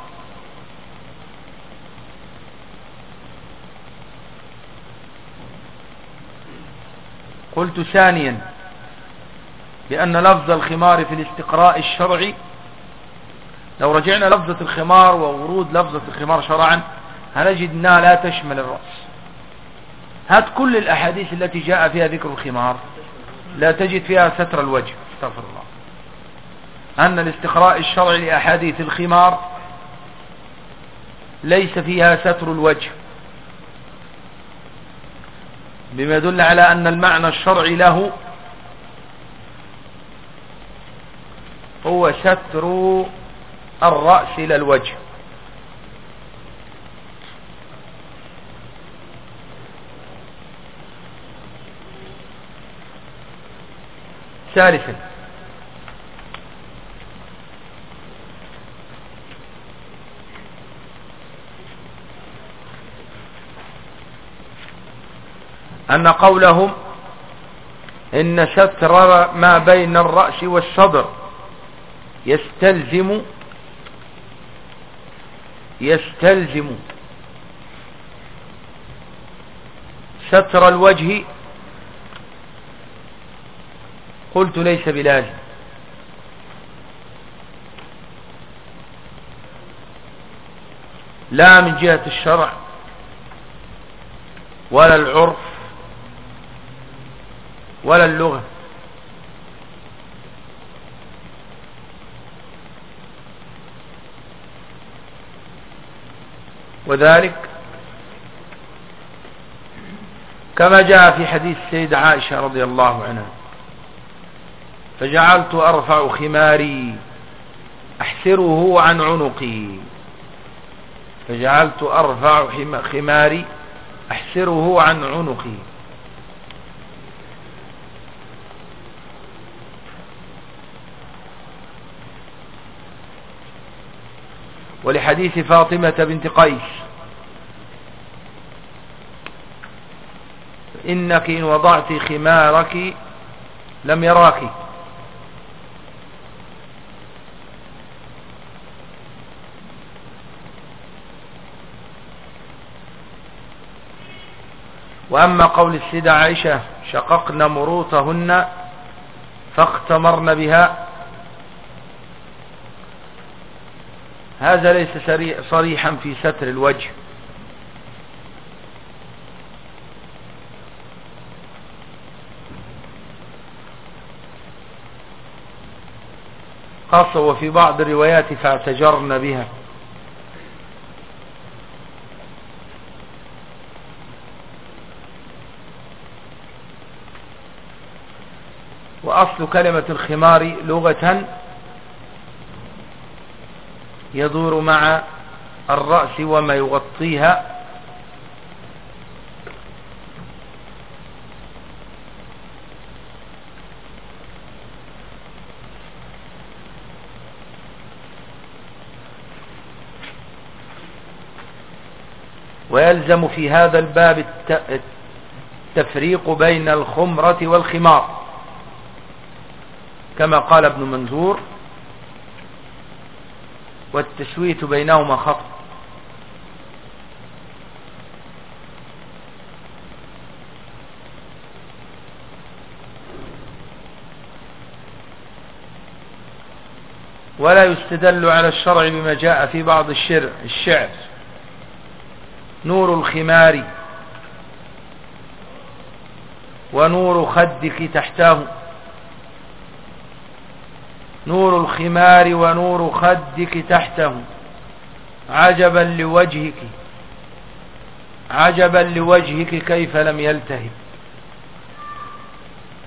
قلت ثانيا بأن لفظ الخمار في الاستقراء الشرعي لو رجعنا لفظة الخمار وورود لفظة الخمار شرعا هنجد أنها لا تشمل الرأس. هات كل الأحاديث التي جاء فيها ذكر الخمار لا تجد فيها ستر الوجه استغفر الله. أن الاستقراء الشرعي لأحاديث الخمار ليس فيها ستر الوجه بما يدل على أن المعنى الشرعي له هو ستر الرأس إلى الوجه. ثالثا أن قولهم إن ستر ما بين الرأس والصدر يستلزم يستلزم ستر الوجه قلت ليس بلازم. لا من جهة الشرع ولا العرف ولا اللغة. وذلك كما جاء في حديث السيدة عائشة رضي الله عنها. فجعلت أرفع خماري أحسره عن عنقي. فجعلت أرفع خماري أحسره عن عنقي. ولحديث فاطمة بنت قيس. إنك إن وضعت خمارك لم يراك. وأما قول السيدة عائشة شققن مروطهن فاختمرن بها. هذا ليس صريحا في ستر الوجه. خاصة وفي بعض الروايات فاعتجرن بها. وأصل كلمة الخمار لغة يدور مع الرأس وما يغطيها. ويلزم في هذا الباب التفريق بين الخمرة والخمار. كما قال ابن منذور والتسويت بينهما خطأ. ولا يستدل على الشرع بما جاء في بعض الشعر, الشعر. نور الخمار ونور خدك تحتاه. نور الخمار ونور خدك تحته. عجبا لوجهك. عجبا لوجهك كيف لم يلتهب.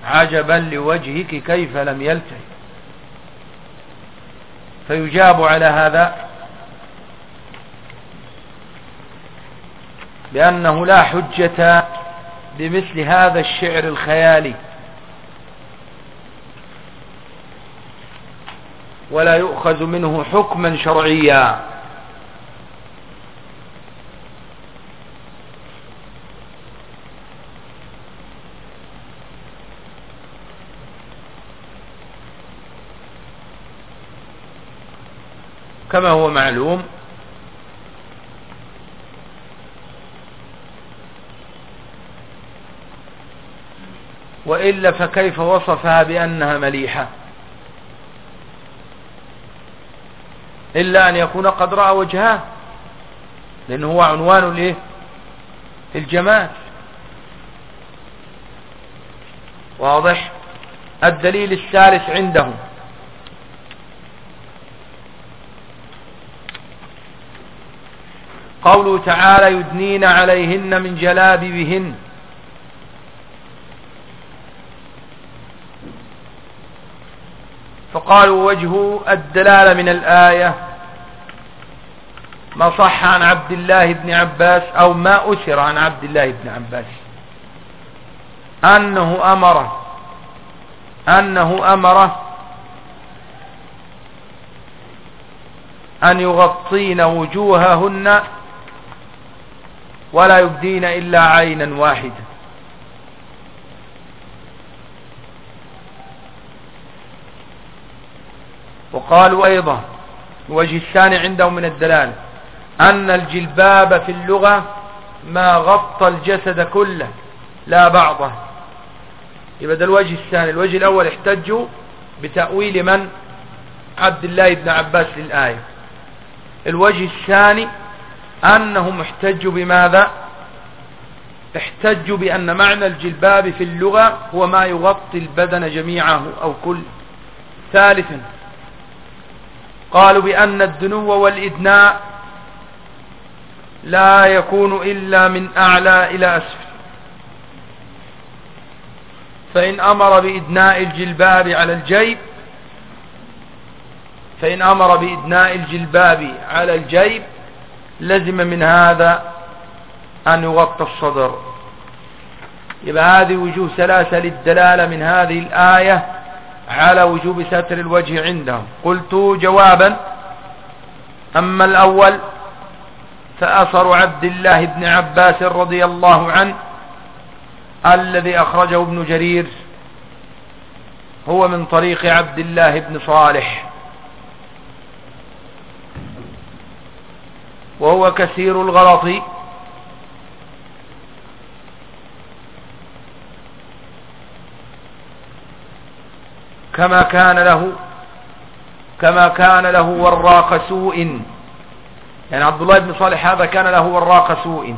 عجبا لوجهك كيف لم يلتهب. فيجاب على هذا بأنه لا حجة بمثل هذا الشعر الخيالي. ولا يؤخذ منه حكما شرعيا. كما هو معلوم وإلا فكيف وصفها بأنها مليحة؟ إلا أن يكون قد رأى وجهاه لأنه هو عنوان ليه الجمال واضح؟ الدليل الثالث عندهم. قوله تعالى يدنين عليهن من جلابيبهن. فقالوا وجه الدلالة من الآية ما صح عن عبد الله بن عباس أو ما أسر عن عبد الله بن عباس. أنه أمره أنه أمره أن يغطين وجوههن ولا يبدين إلا عينا واحدة وقالوا أيضا الوجه الثاني عندهم من الدلالة أن الجلباب في اللغة ما غطى الجسد كله لا بعضه. يبقى ده الوجه الثاني. الوجه الأول احتجوا بتأويل من؟ عبد الله بن عباس للآية. الوجه الثاني أنهم احتجوا بماذا؟ احتجوا بأن معنى الجلباب في اللغة هو ما يغطي البدن جميعه أو كل. ثالثا قالوا بأن الدنو والإدناء لا يكون إلا من أعلى إلى أسفل. فإن أمر بإدناء الجلباب على الجيب فإن أمر بإدناء الجلباب على الجيب لزم من هذا أن يغطى الصدر. يبقى هذه وجوه ثلاثة للدلالة من هذه الآية. على وجوب ستر الوجه عندهم. قلت جوابا. أما الأول فأثر عبد الله بن عباس رضي الله عنه الذي أخرجه ابن جرير هو من طريق عبد الله بن صالح. وهو كثير الغلط كما كان له كما كان له وراق سوء. يعني عبد الله بن صالح هذا كان له وراق سوء.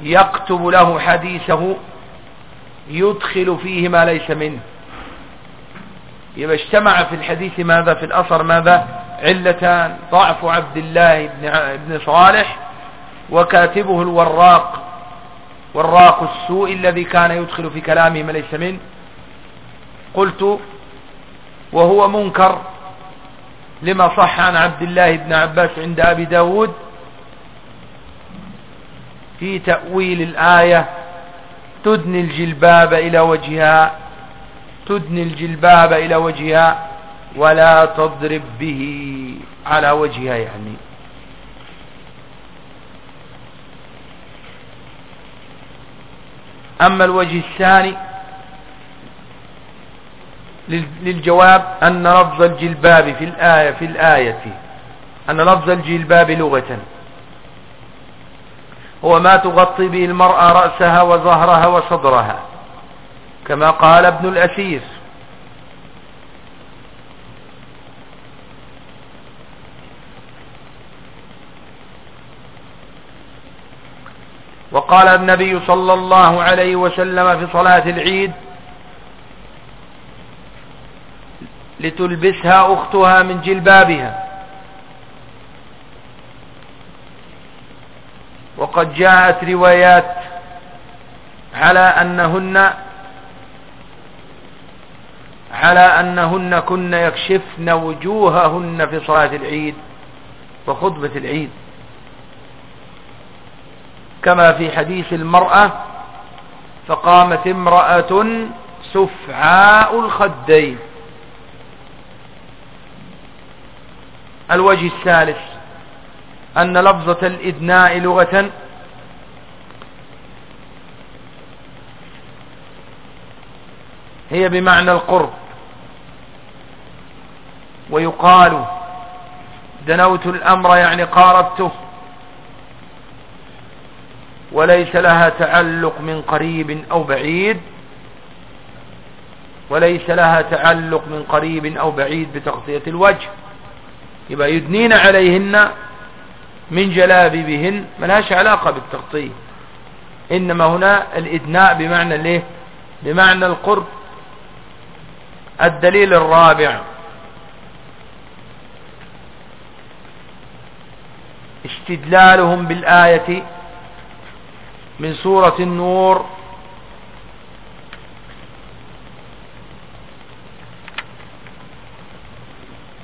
يكتب له حديثه يدخل فيه ما ليس منه. يبقى اجتمع في الحديث ماذا؟ في الأثر ماذا؟ علتان. ضعف عبد الله بن صالح وكاتبه الوراق وراق السوء الذي كان يدخل في كلامه ما ليس منه. قلت وهو منكر. لما صح عن عبد الله بن عباس عند أبي داود في تأويل الآية تدني الجلباب إلى وجهها تدني الجلباب إلى وجهها ولا تضرب به على وجهها يعني. أما الوجه الثاني للجواب أن لفظ الجلباب في الآية في الآية أن لفظ الجلباب لغة. هو ما تغطي به المرأة رأسها وظهرها وصدرها كما قال ابن الأسير. وقال النبي صلى الله عليه وسلم في صلاة العيد لتلبسها أختها من جلبابها. وقد جاءت روايات على أنهن على أنهن كن يكشفن وجوههن في صلاة العيد وخطبة العيد. كما في حديث المرأة فقامت امرأة سفعاء الخدين. الوجه الثالث أن لفظة الإدناء لغة هي بمعنى القرب ويقال دنوت الأمر يعني قاربته وليس لها تعلق من قريب أو بعيد وليس لها تعلق من قريب أو بعيد بتغطية الوجه يبقى يدنين عليهن من جلابيبهن ملهاش علاقة بالتغطية. إنما هنا الإدناء بمعنى الإيه؟ بمعنى القرب. الدليل الرابع. استدلالهم بالآية من سورة النور.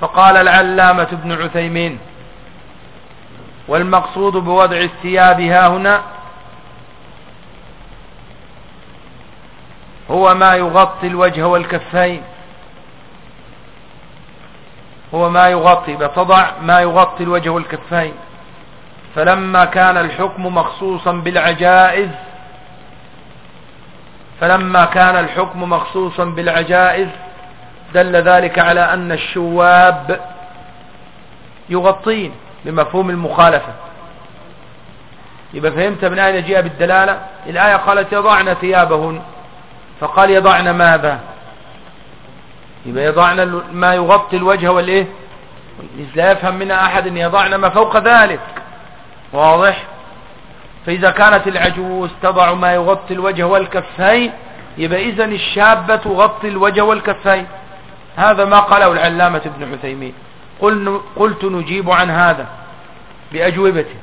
فقال العلامة ابن عثيمين والمقصود بوضع الثياب ها هنا هو ما يغطي الوجه والكفين هو ما يغطي بتضع ما يغطي الوجه والكفين. فلما كان الحكم مخصوصا بالعجائز فلما كان الحكم مخصوصا بالعجائز دل ذلك على أن الشواب يغطين بمفهوم المخالفة. يبقى فهمت من أين جاء بالدلالة؟ الآية قالت يضعن ثيابهن. فقال يضعن ماذا؟ يبقى يضعن ما يغطي الوجه والإيه؟ لا يفهم منها أحد أن يضعن ما فوق ذلك. واضح؟ فإذا كانت العجوز تضع ما يغطي الوجه والكفين يبقى إذا الشابة تغطي الوجه والكفين. هذا ما قاله العلامة ابن عثيمين. قلت نجيب عن هذا بأجوبته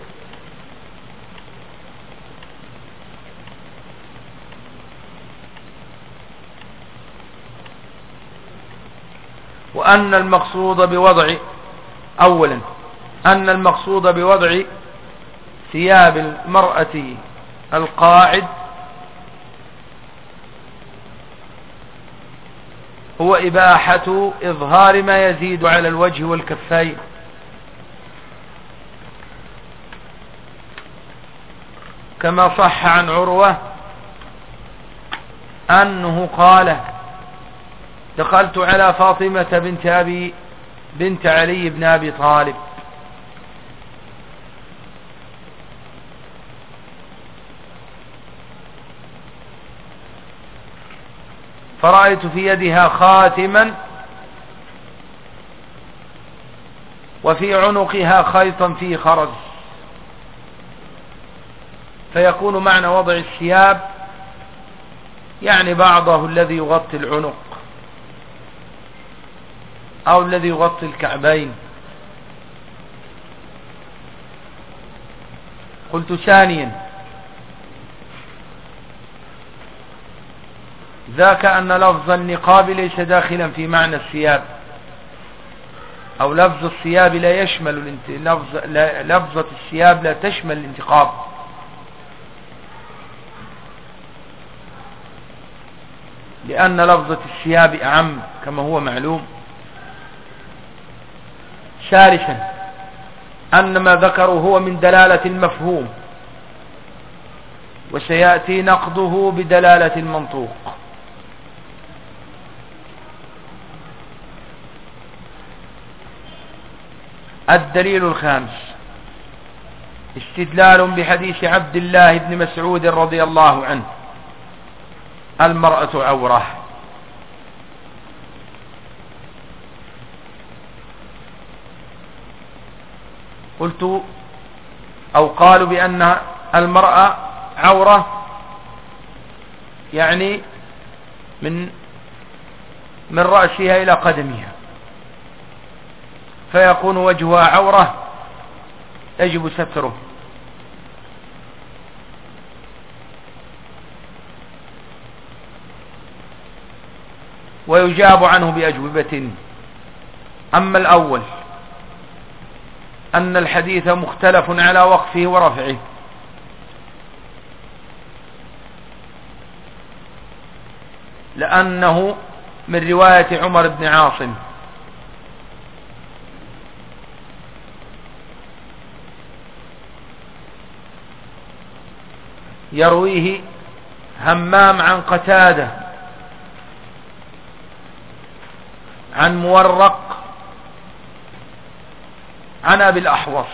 وأن المقصود بوضع أولا أن المقصود بوضع ثياب المرأة القاعد هو إباحة إظهار ما يزيد على الوجه والكفين. كما صح عن عروة أنه قال دخلت على فاطمة بنت أبي بنت علي بن أبي طالب. فرأيت في يدها خاتما وفي عنقها خيطا فيه خرز فيكون معنى وضع الثياب يعني بعضه الذي يغطي العنق أو الذي يغطي الكعبين. قلت ثانيا ذاك أن لفظ النقاب ليس داخلا في معنى الثياب. أو لفظ الثياب لا يشمل لفظ لفظة الثياب لا تشمل الانتقاب. لأن لفظة الثياب أعم كما هو معلوم. ثالثا أن ما ذكروا هو من دلالة المفهوم. وسيأتي نقضه بدلالة المنطوق. الدليل الخامس. استدلال بحديث عبد الله بن مسعود رضي الله عنه. المرأة عورة. قلت أو قالوا بأن المرأة عورة يعني من من رأسها إلى قدمها. فيكون وجهها عورة يجب ستره. ويجاب عنه بأجوبة. أما الأول أن الحديث مختلف على وقفه ورفعه. لأنه من رواية عمر بن عاصم. يرويه همام عن قتادة عن مورق عن أبي الأحوص.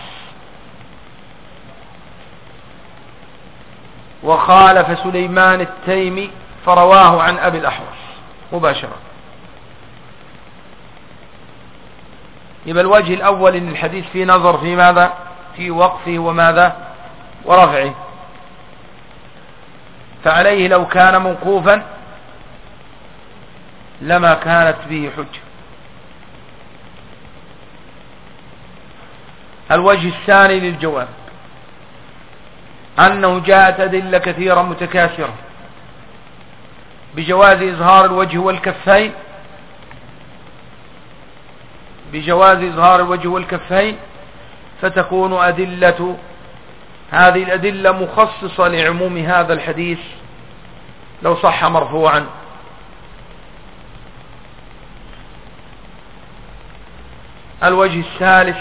وخالف سليمان التيمي فرواه عن أبي الأحوص مباشرة. يبقى الوجه الأول إن الحديث فيه نظر في ماذا؟ في وقفه وماذا؟ ورفعه. فعليه لو كان موقوفا لما كانت به حجة. الوجه الثاني للجواب أنه جاءت أدلة كثيرة متكاثرة بجواز إظهار الوجه والكفين بجواز إظهار الوجه والكفين فتكون أدلة هذه الأدلة مخصصة لعموم هذا الحديث لو صح مرفوعا. الوجه الثالث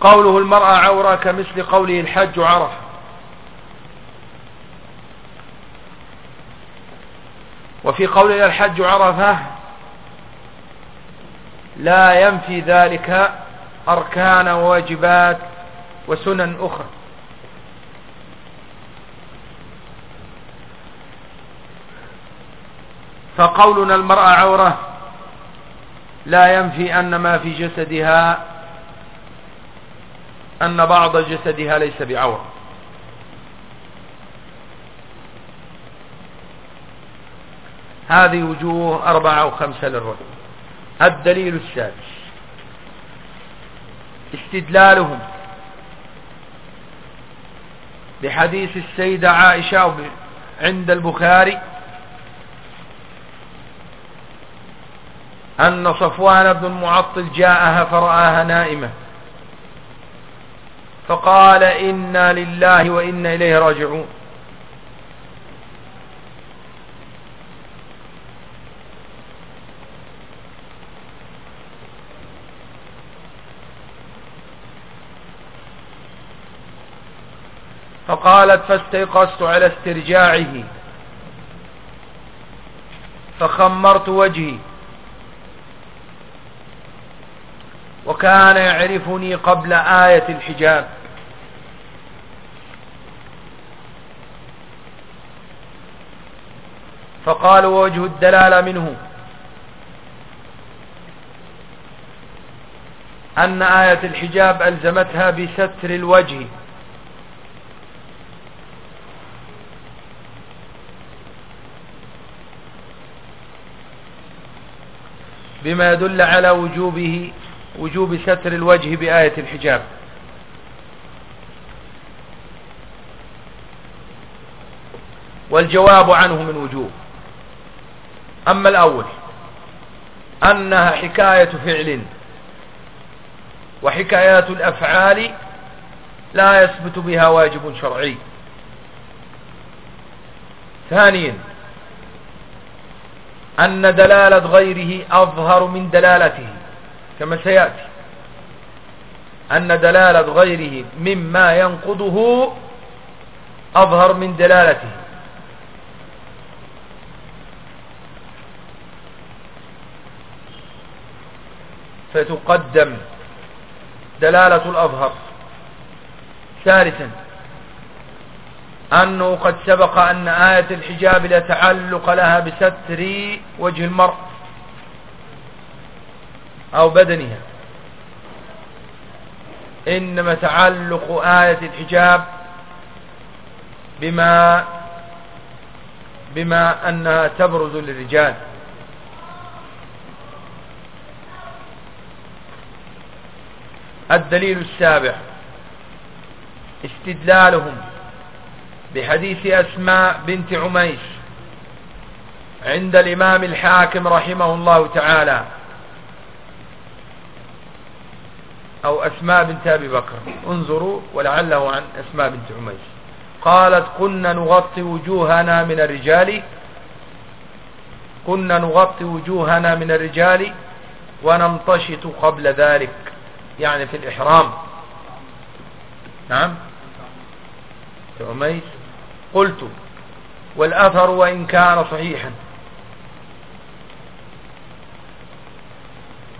قوله المرأة عورة كمثل قوله الحج عرفة. وفي قولنا الحج عرفة لا ينفي ذلك أركان وواجبات وسنن أخرى. فقولنا المرأة عورة لا ينفي أن ما في جسدها أن بعض جسدها ليس بعورة هذه وجوه أربعة أو خمسة للرد الدليل السادس. استدلالهم بحديث السيدة عائشة عند البخاري أن صفوان بن المعطل جاءها فرآها نائمة فقال إنا لله وإنا إليه راجعون. فقالت فاستيقظت على استرجاعه. فخمرت وجهي. وكان يعرفني قبل آية الحجاب. فقال وجه الدلالة منه. أن آية الحجاب ألزمتها بستر الوجه. بما يدل على وجوبه وجوب ستر الوجه بآية الحجاب. والجواب عنه من وجوه أما الأول أنها حكاية فعل وحكايات الأفعال لا يثبت بها واجب شرعي. ثانيا أن دلالة غيره أظهر من دلالته كما سيأتي. أن دلالة غيره مما ينقضه أظهر من دلالته. فتقدم دلالة الأظهر. ثالثا أنه قد سبق أن آية الحجاب لا تعلق لها بستر وجه المرء أو بدنها. إنما تعلق آية الحجاب بما بما أنها تبرز للرجال. الدليل السابع استدلالهم بحديث أسماء بنت عميس عند الإمام الحاكم رحمه الله تعالى أو أسماء بنت أبي بكر. انظروا ولعله عن أسماء بنت عميس. قالت كنا نغطي وجوهنا من الرجال كنا نغطي وجوهنا من الرجال ونمتشط قبل ذلك. يعني في الإحرام. نعم. عميس قلت والأثر وإن كان صحيحا.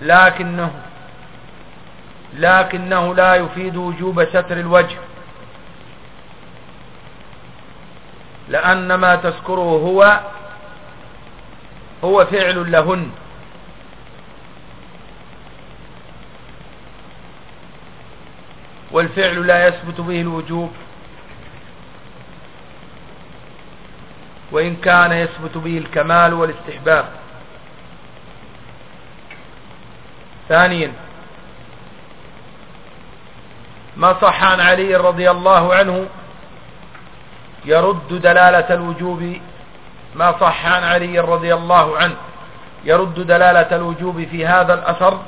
لكنه لكنه لا يفيد وجوب ستر الوجه. لأن ما تذكره هو هو فعل لهن. والفعل لا يثبت به الوجوب. وإن كان يثبت به الكمال والاستحباب. ثانيا ما صح عن علي رضي الله عنه يرد دلالة الوجوب ما صح عن علي رضي الله عنه يرد دلالة الوجوب في هذا الأثر؟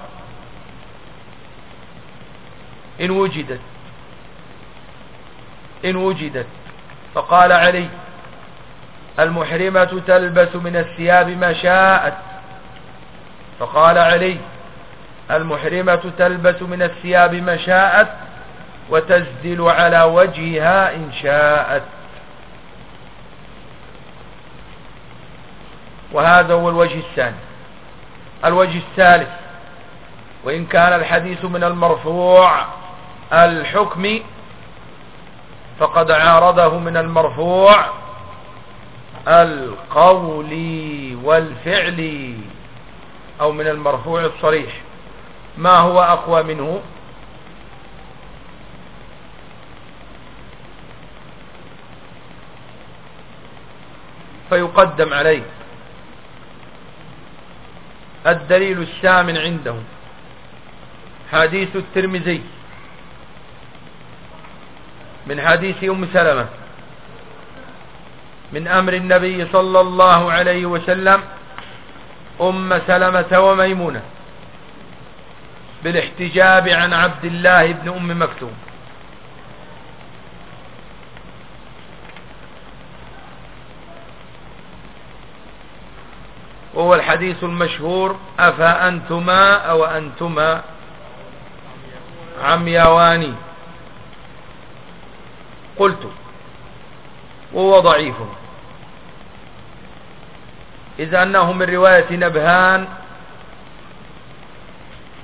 إن وجدت إن وجدت فقال علي المحرمة تلبس من الثياب ما شاءت. فقال علي المحرمة تلبس من الثياب ما شاءت وتزدل على وجهها إن شاءت. وهذا هو الوجه الثاني. الوجه الثالث وإن كان الحديث من المرفوع الحكم فقد عارضه من المرفوع. القول والفعل أو من المرفوع الصريح. ما هو أقوى منه؟ فيقدم عليه. الدليل الثامن عندهم حديث الترمذي. من حديث أم سلمة. من أمر النبي صلى الله عليه وسلم أم سلمة وميمونة بالاحتجاب عن عبد الله بن أم مكتوم. وهو الحديث المشهور أفأنتما أو أنتما عميواني. قلت وهو ضعيف. إذ أنه من رواية نبهان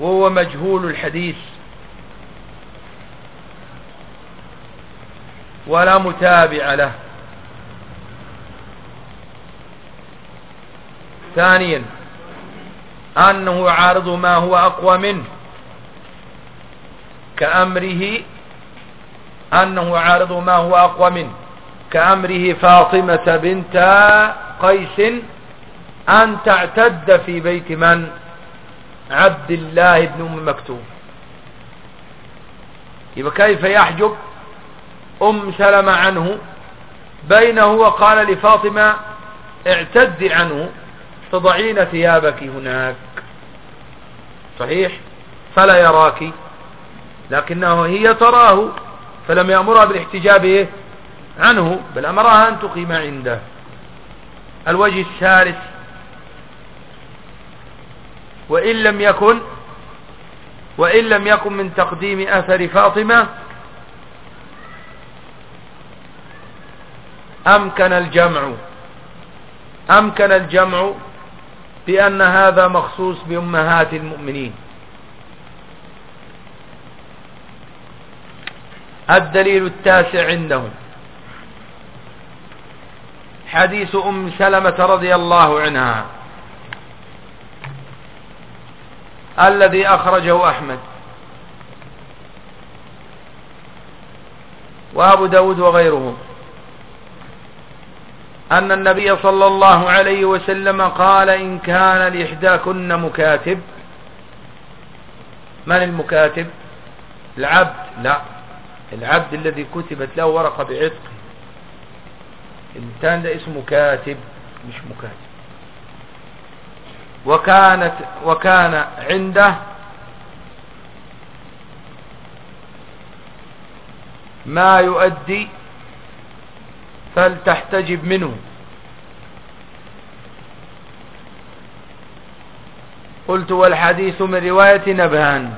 وهو مجهول الحديث. ولا متابع له. ثانيا أنه يعارض ما هو أقوى منه. كأمره أنه يعارض ما هو أقوى منه. كأمره فاطمة بنت قيس أن تعتد في بيت من؟ عبد الله بن أم مكتوم. يبقى كيف يحجب أم سلم عنه؟ بينه وقال لفاطمة اعتد عنه تضعين ثيابك هناك. صحيح؟ فلا يراك لكنه هي تراه فلم يأمرها بالاحتجاب إيه؟ عنه بل أمرها أن تقيم عنده. الوجه الثالث وإن لم يكن وإن لم يكن من تقديم أثر فاطمة أمكن الجمع. أمكن الجمع بأن هذا مخصوص بأمهات المؤمنين. الدليل التاسع عندهم. حديث أم سلمة رضي الله عنها. الذي أخرجه أحمد. وأبو داود وغيره. أن النبي صلى الله عليه وسلم قال إن كان لإحداكن مكاتب. من المكاتب؟ العبد. لا. العبد الذي كتبت له ورقة بعتق. الإنسان ده اسمه كاتب مش مكاتب. وكانت وكان عنده ما يؤدي فلتحتجب منه. قلت والحديث من رواية نبهان.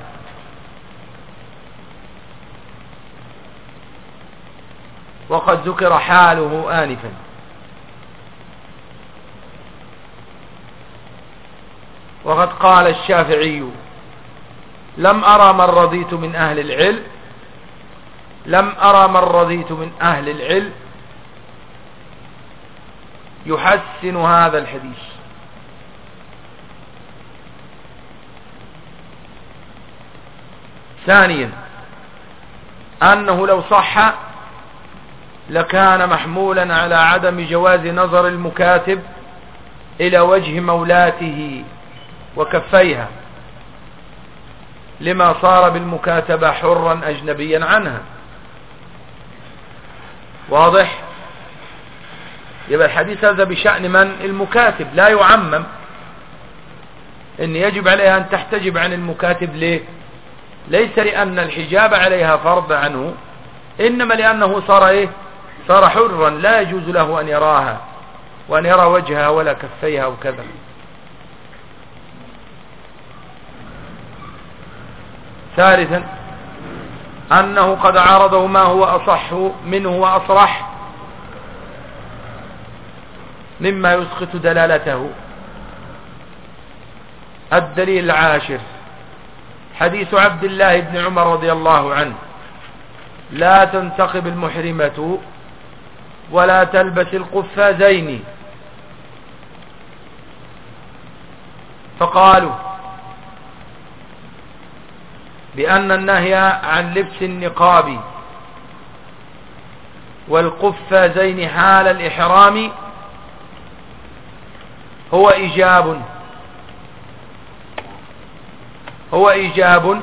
وقد ذكر حاله آنفا. وقد قال الشافعي لم أرى من رضيت من أهل العلم لم أرى من رضيت من أهل العلم يحسن هذا الحديث. ثانيا أنه لو صح لكان محمولا على عدم جواز نظر المكاتب إلى وجه مولاته وكفيها لما صار بالمكاتبة حرا أجنبيا عنها. واضح؟ يبقى الحديث هذا بشأن من؟ المكاتب. لا يعمم. إن يجب عليها أن تحتجب عن المكاتب ليه؟ ليس لأن الحجاب عليها فرض عنه إنما لأنه صار إيه؟ صار حرا لا يجوز له أن يراها وأن يرى وجهها ولا كفيها وكذا ثالثا أنه قد عرضه ما هو أصح منه وأصرح مما يسقط دلالته. الدليل العاشر حديث عبد الله بن عمر رضي الله عنه لا تنتقب المحرمة ولا تلبس القفازين. فقالوا بأن النهي عن لبس النقاب والقفازين حال الإحرام هو إيجاب. هو إيجاب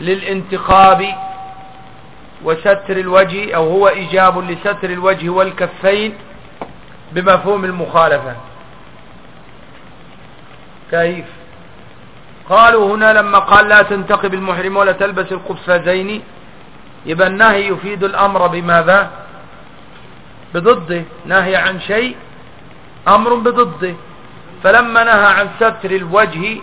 للانتقاب وستر الوجه أو هو إيجاب لستر الوجه والكفين بمفهوم المخالفة. كيف؟ قالوا هنا لما قال لا تنتقب المحرم ولا تلبس القفازين يبقى النهي يفيد الأمر بماذا؟ بضده. نهي عن شيء أمر بضده. فلما نهى عن ستر الوجه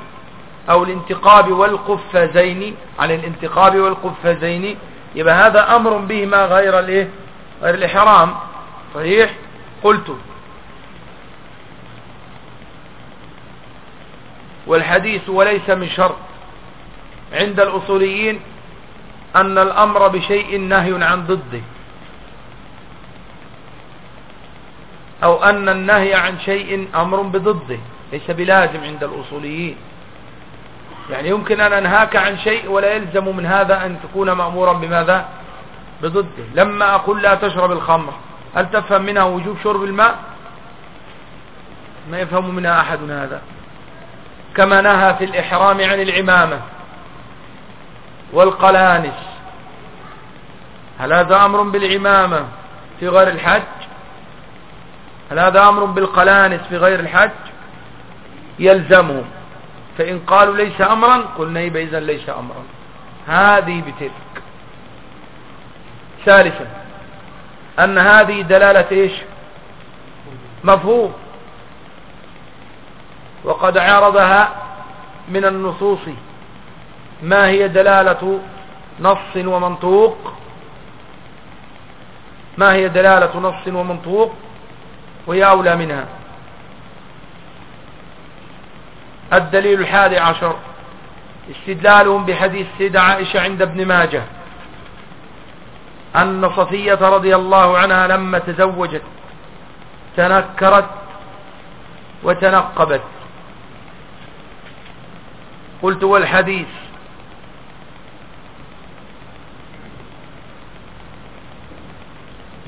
أو الانتقاب والقفازين عن الانتقاب والقفازين يبقى هذا أمر بهما غير الإيه؟ غير الإحرام. صحيح؟ قلت. والحديث وليس من شرط. عند الأصوليين أن الأمر بشيء نهي عن ضده. أو أن النهي عن شيء أمر بضده. ليس بلازم عند الأصوليين. يعني يمكن أن أنهاك عن شيء ولا يلزم من هذا أن تكون مأمورا بماذا؟ بضده. لما أقول لا تشرب الخمر هل تفهم منها وجوب شرب الماء؟ ما يفهم منها أحد هذا. كما نهى في الإحرام عن العمامة والقلانس. هل هذا أمر بالعمامة في غير الحج؟ هل هذا أمر بالقلانس في غير الحج؟ يلزمه. فإن قالوا ليس أمرا قلنا يبقى إذن ليس أمرا. هذه بتلك. ثالثا أن هذه دلالة إيش؟ مفهوم. وقد عارضها من النصوص ما هي دلالة نص ومنطوق. ما هي دلالة نص ومنطوق؟ وهي أولى منها. الدليل الحادي عشر. استدلالهم بحديث سيدة عائشة عند ابن ماجه. أن صفية رضي الله عنها لما تزوجت تنكرت وتنقبت. قلت والحديث؟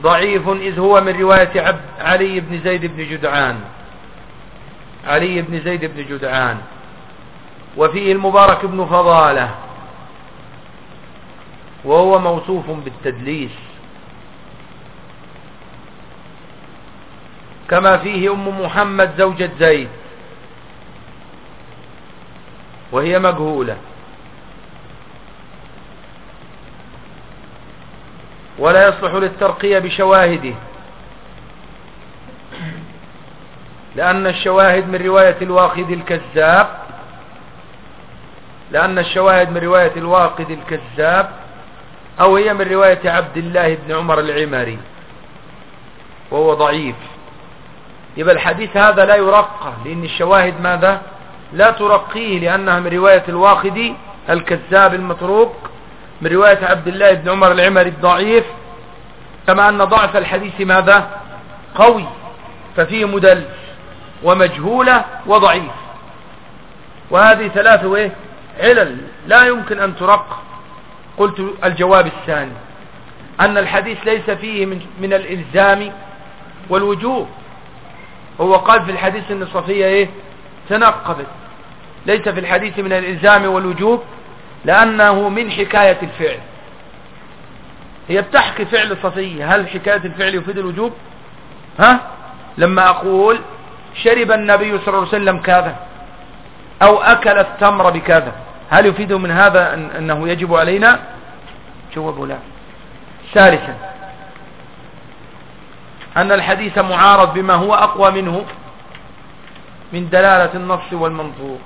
ضعيف إذ هو من رواية عبد علي بن زيد بن جدعان. علي بن زيد بن جدعان وفيه المبارك بن فضالة وهو موصوف بالتدليس. كما فيه أم محمد زوجة زيد وهي مجهولة. ولا يصلح للترقية بشواهده. لأن الشواهد من رواية الواقد الكذاب لأن الشواهد من رواية الواقد الكذاب أو هي من رواية عبد الله بن عمر العمري وهو ضعيف. يبقى الحديث هذا لا يرقى لأن الشواهد ماذا؟ لا ترقيه لأنها من رواية الواقدي الكذاب المتروك من رواية عبد الله بن عمر العمري الضعيف. كما أن ضعف الحديث ماذا؟ قوي ففيه مدلس. ومجهولة وضعيف. وهذه ثلاثة إيه؟ علل. لا يمكن أن ترق. قلت الجواب الثاني. أن الحديث ليس فيه من, من الإلزام والوجوب. هو قال في الحديث أن الصفية إيه؟ تنقبت ليس في الحديث من الإلزام والوجوب لأنه من حكاية الفعل. هي بتحكي فعل صفية. هل حكاية الفعل يفيد الوجوب؟ ها؟ لما أقول شرب النبي صلى الله عليه وسلم كذا أو أكل التمر بكذا هل يفيد من هذا أنه يجب علينا؟ جواب لا. ثالثا أن الحديث معارض بما هو أقوى منه من دلالة النص والمنطوق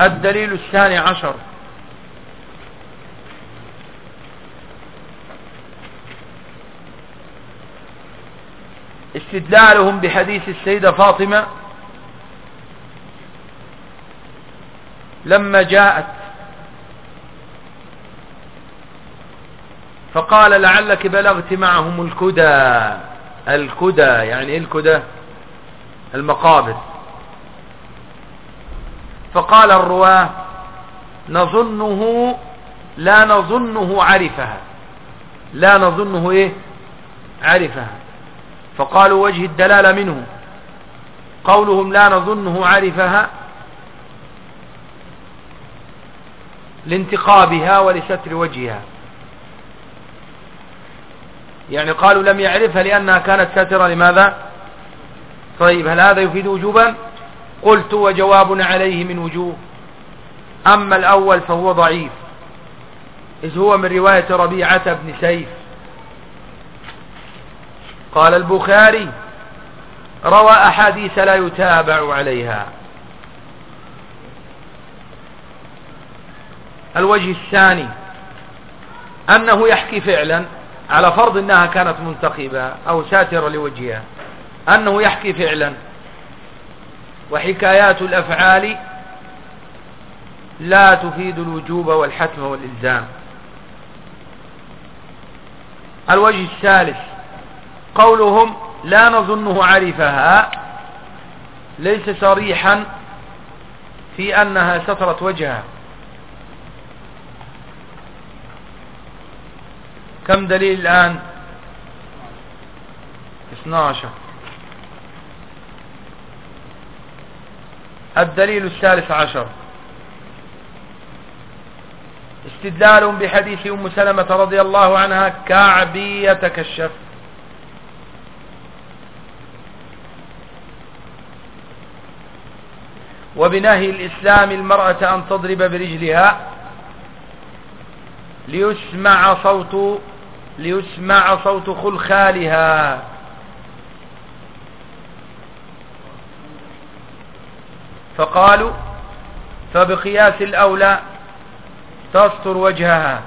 الدليل الثاني عشر. استدلالهم بحديث السيدة فاطمة لما جاءت. فقال لعلك بلغت معهم الكدى. الكدى يعني إيه الكدى؟ المقابر. فقال الرواة نظنه لا نظنه عرفها. لا نظنه إيه؟ عرفها. فقالوا وجه الدلالة منه. قولهم لا نظنه عرفها لانتقابها ولستر وجهها. يعني قالوا لم يعرفها لأنها كانت ساترة لماذا؟ طيب هل هذا يفيد وجوبا؟ قلت وجواب عليه من وجوه. أما الأول فهو ضعيف. إذ هو من رواية ربيعة بن سيف. قال البخاري روى أحاديث لا يتابع عليها. الوجه الثاني أنه يحكي فعلا على فرض أنها كانت منتقبة أو ساترة لوجهها. أنه يحكي فعلا وحكايات الأفعال لا تفيد الوجوب والحتم والإلزام. الوجه الثالث قولهم لا نظنه عرفها ليس صريحا في أنها سترت وجهها. كم دليل الآن؟ 12 الدليل الثالث عشر. استدلال بحديث أم سلمة رضي الله عنها كعبي يتكشف وبنهي الإسلام المرأة أن تضرب برجلها ليسمع صوت ليسمع صوت خلخالها. فقالوا فبقياس الأولى تستر وجهها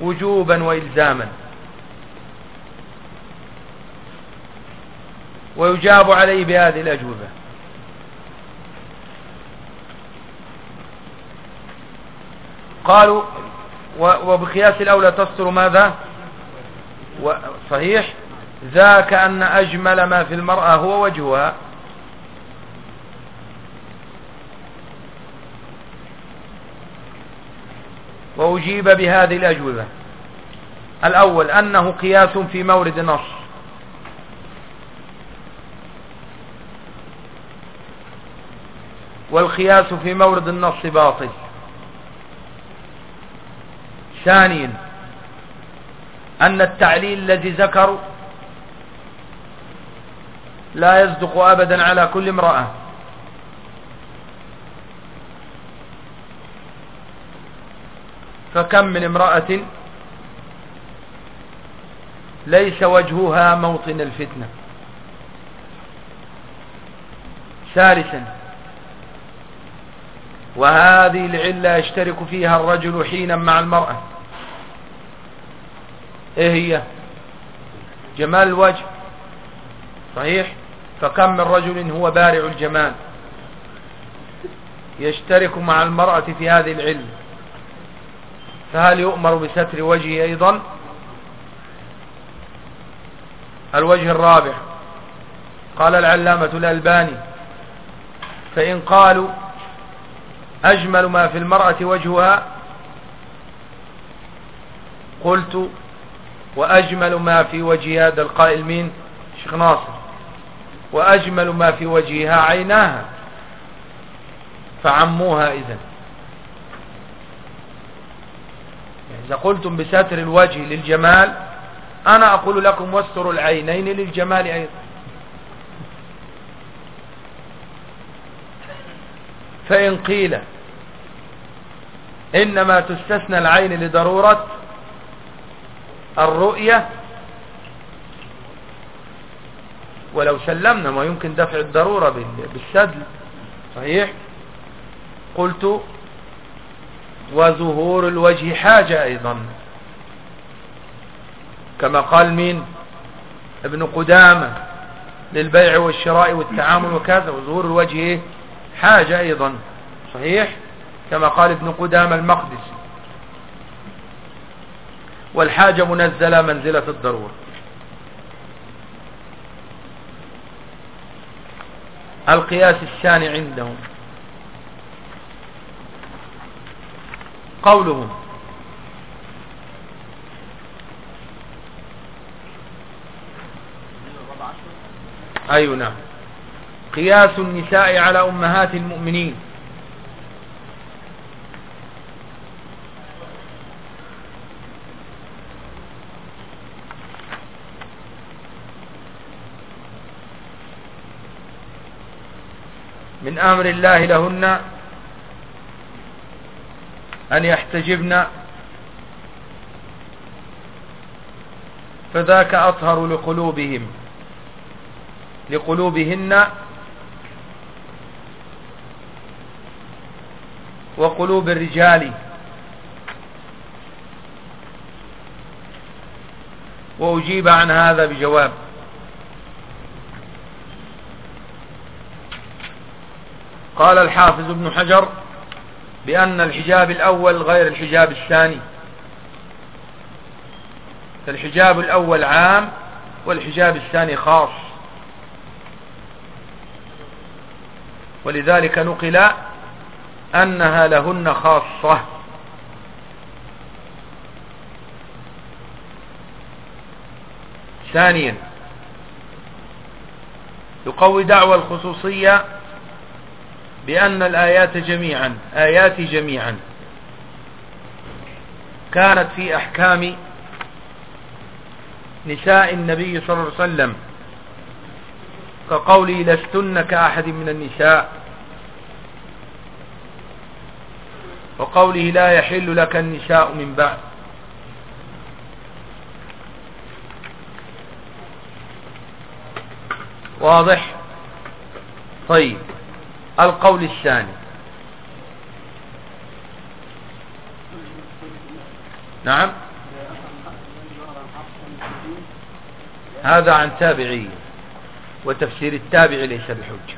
وجوبا وإلزاما. ويجاب عليه بهذه الأجوبة. قالوا وبقياس الأولى تستر ماذا؟ صحيح. ذاك أن أجمل ما في المرأة هو وجهها. وأجيب بهذه الأجوبة. الأول أنه قياس في مورد نص. والقياس في مورد النص باطل. ثانيا أن التعليل الذي ذكروا لا يصدق أبدا على كل امرأة. فكم من امرأة ليس وجهها موطن الفتنة. ثالثا وهذه العلة يشترك فيها الرجل حينا مع المرأة. إيه هي؟ جمال الوجه. صحيح؟ فكم من رجل هو بارع الجمال؟ يشترك مع المرأة في هذه العلة. فهل يؤمر بستر وجهه أيضا؟ الوجه الرابع. قال العلامة الألباني فإن قالوا أجمل ما في المرأة وجهها قلت وأجمل ما في وجه هذا القائل مين؟ شيخ ناصر. وأجمل ما في وجهها عيناها فعموها إذن. إذا قلتم بستر الوجه للجمال أنا أقول لكم واستروا العينين للجمال أيضا. فإن قيل إنما تستثنى العين لضرورة الرؤية ولو سلمنا ما يمكن دفع الضرورة بالسدل صحيح؟ قلت وظهور الوجه حاجة أيضا. كما قال مين؟ ابن قدامة للبيع والشراء والتعامل وكذا. وظهور الوجه إيه؟ حاجة أيضا. صحيح؟ كما قال ابن قدامة المقدسي والحاجة منزلة منزلة الضرورة. القياس الثاني عندهم. قولهم أي نعم. قياس النساء على أمهات المؤمنين. من أمر الله لهن أن يحتجبن. فذاك أطهر لقلوبهم. لقلوبهن. وقلوب الرجال. وأجيب عن هذا بجواب. قال الحافظ ابن حجر بأن الحجاب الأول غير الحجاب الثاني. فالحجاب الأول عام والحجاب الثاني خاص. ولذلك نقل أنها لهن خاصة. ثانيا يقوي دعوى الخصوصية بأن الآيات جميعا آيات جميعا. كانت في أحكام نساء النبي صلى الله عليه وسلم. كقولي لستن كأحد من النساء. وقوله لا يحل لك النساء من بعد. واضح؟ طيب. القول الثاني. نعم. هذا عن تابعي وتفسير التابع ليس بحجة.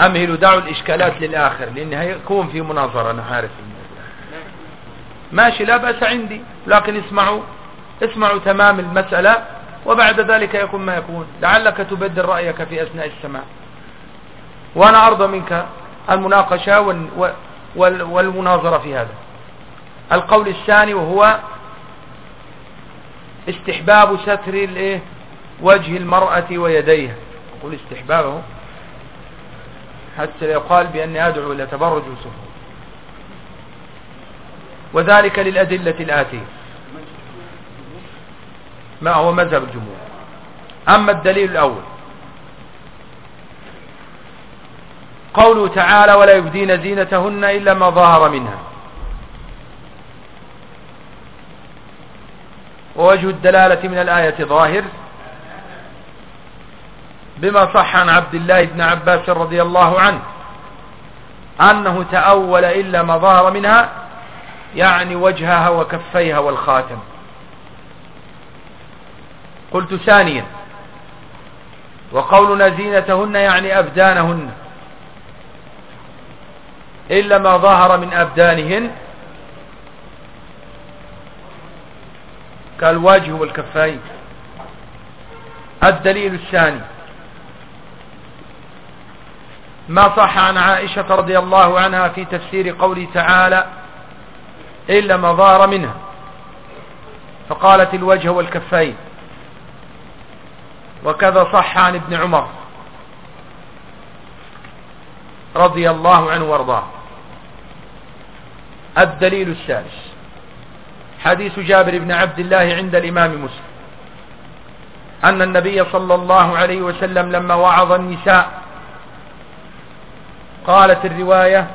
أمهلوا دعوا الإشكالات للآخر لأن هيكون في مناظرة أنا عارف. ماشي لا بأس عندي لكن اسمعوا اسمعوا تمام المسألة وبعد ذلك يكون ما يكون. لعلك تبدل رأيك في أثناء السماع. وأنا أرضى منك المناقشة والمناظرة في هذا. القول الثاني وهو استحباب ستر وجه المرأة ويديها. يقول استحبابه. حتى يقال بأني أدعو إلى تبرج وسفر وذلك للأدلة الآتية. ما هو مذهب الجمهور. أما الدليل الأول. قوله تعالى ولا يبدين زينتهن إلا ما ظهر منها. ووجه الدلالة من الآية ظاهر. بما صح عن عبد الله بن عباس رضي الله عنه. أنه تأول إلا ما ظهر منها يعني وجهها وكفيها والخاتم. قلت ثانيا. وقولنا زينتهن يعني أبدانهن. إلا ما ظهر من أبدانهن. كالوجه والكفين الدليل الثاني. ما صح عن عائشة رضي الله عنها في تفسير قوله تعالى إلا ما ظهر منها. فقالت الوجه والكفين وكذا صح عن ابن عمر رضي الله عنه وارضاه. الدليل الثالث. حديث جابر بن عبد الله عند الإمام مسلم. أن النبي صلى الله عليه وسلم لما وعظ النساء قالت الرواية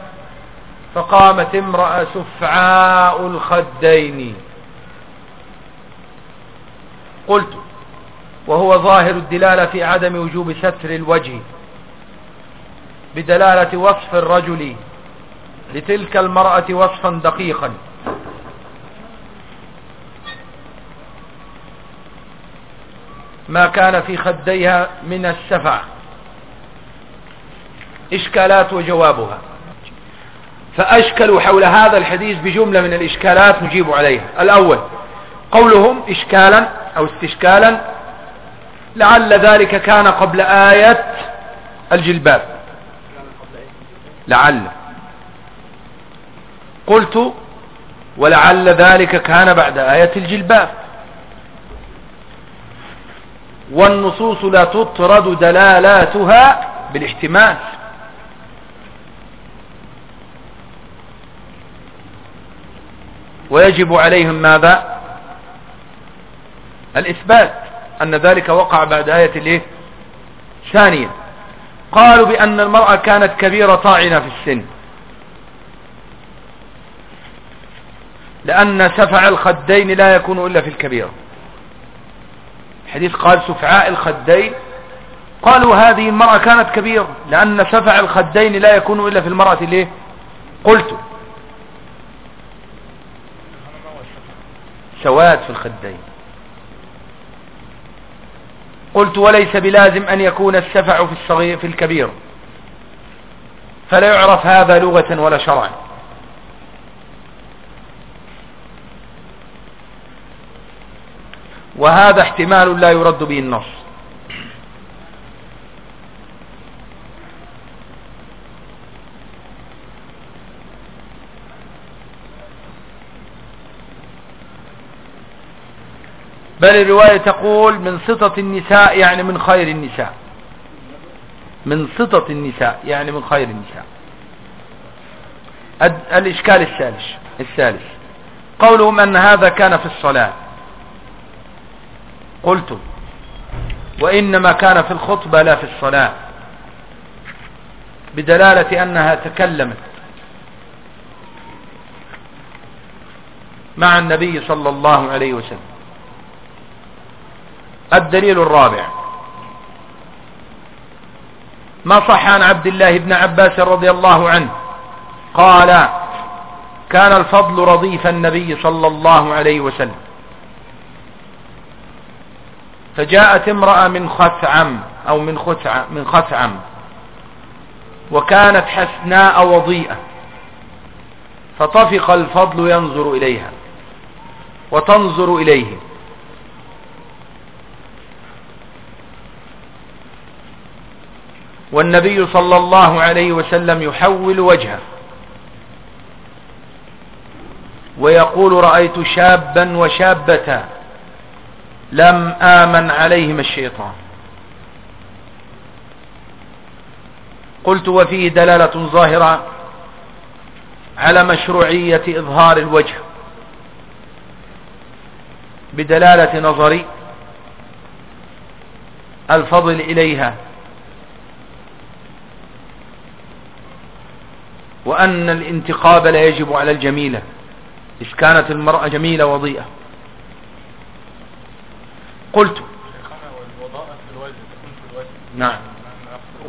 فقامت امرأة سفعاء الخدين. قلت وهو ظاهر الدلالة في عدم وجوب ستر الوجه بدلالة وصف الرجل لتلك المرأة وصفا دقيقا. ما كان في خديها من السفع إشكالات وجوابها. فأشكلوا حول هذا الحديث بجملة من الإشكالات نجيب عليها. الأول قولهم إشكالا أو استشكالا لعل ذلك كان قبل آية الجلباب. لعل. قلت ولعل ذلك كان بعد آية الجلباب. والنصوص لا تطرد دلالاتها بالاحتمال. ويجب عليهم ماذا؟ الإثبات أن ذلك وقع بعد آية الإيه؟ ثانيا قالوا بأن المرأة كانت كبيرة طاعنة في السن. لأن سفع الخدين لا يكون إلا في الكبيرة الحديث قال سفعاء الخدين. قالوا هذه المرأة كانت كبيرة لأن سفع الخدين لا يكون إلا في المرأة ليه؟ قلت. سواد في الخدين. قلت وليس بلازم أن يكون السفع في الصغير في الكبير. فلا يعرف هذا لغة ولا شرعا. وهذا احتمال لا يرد به النص. بل الرواية تقول من سطة النساء يعني من خير النساء. من سطة النساء يعني من خير النساء. الإشكال الثالث الثالث. قولهم أن هذا كان في الصلاة. قلت وإنما كان في الخطبة لا في الصلاة. بدلالة أنها تكلمت. مع النبي صلى الله عليه وسلم. الدليل الرابع. ما صح عن عبد الله بن عباس رضي الله عنه. قال كان الفضل رضيف النبي صلى الله عليه وسلم. فجاءت امرأة من خثعم أو من خثعم, من خثعم. وكانت حسناء وضيئة. فطفق الفضل ينظر إليها وتنظر إليه. والنبي صلى الله عليه وسلم يحول وجهه ويقول رأيت شابا وشابة لم آمن عليهم الشيطان. قلت وفيه دلالة ظاهرة على مشروعية إظهار الوجه بدلالة نظري الفضل إليها وأن الانتقاب لا يجب على الجميلة. إذ كانت المرأة جميلة وضيئة. قلت. نعم.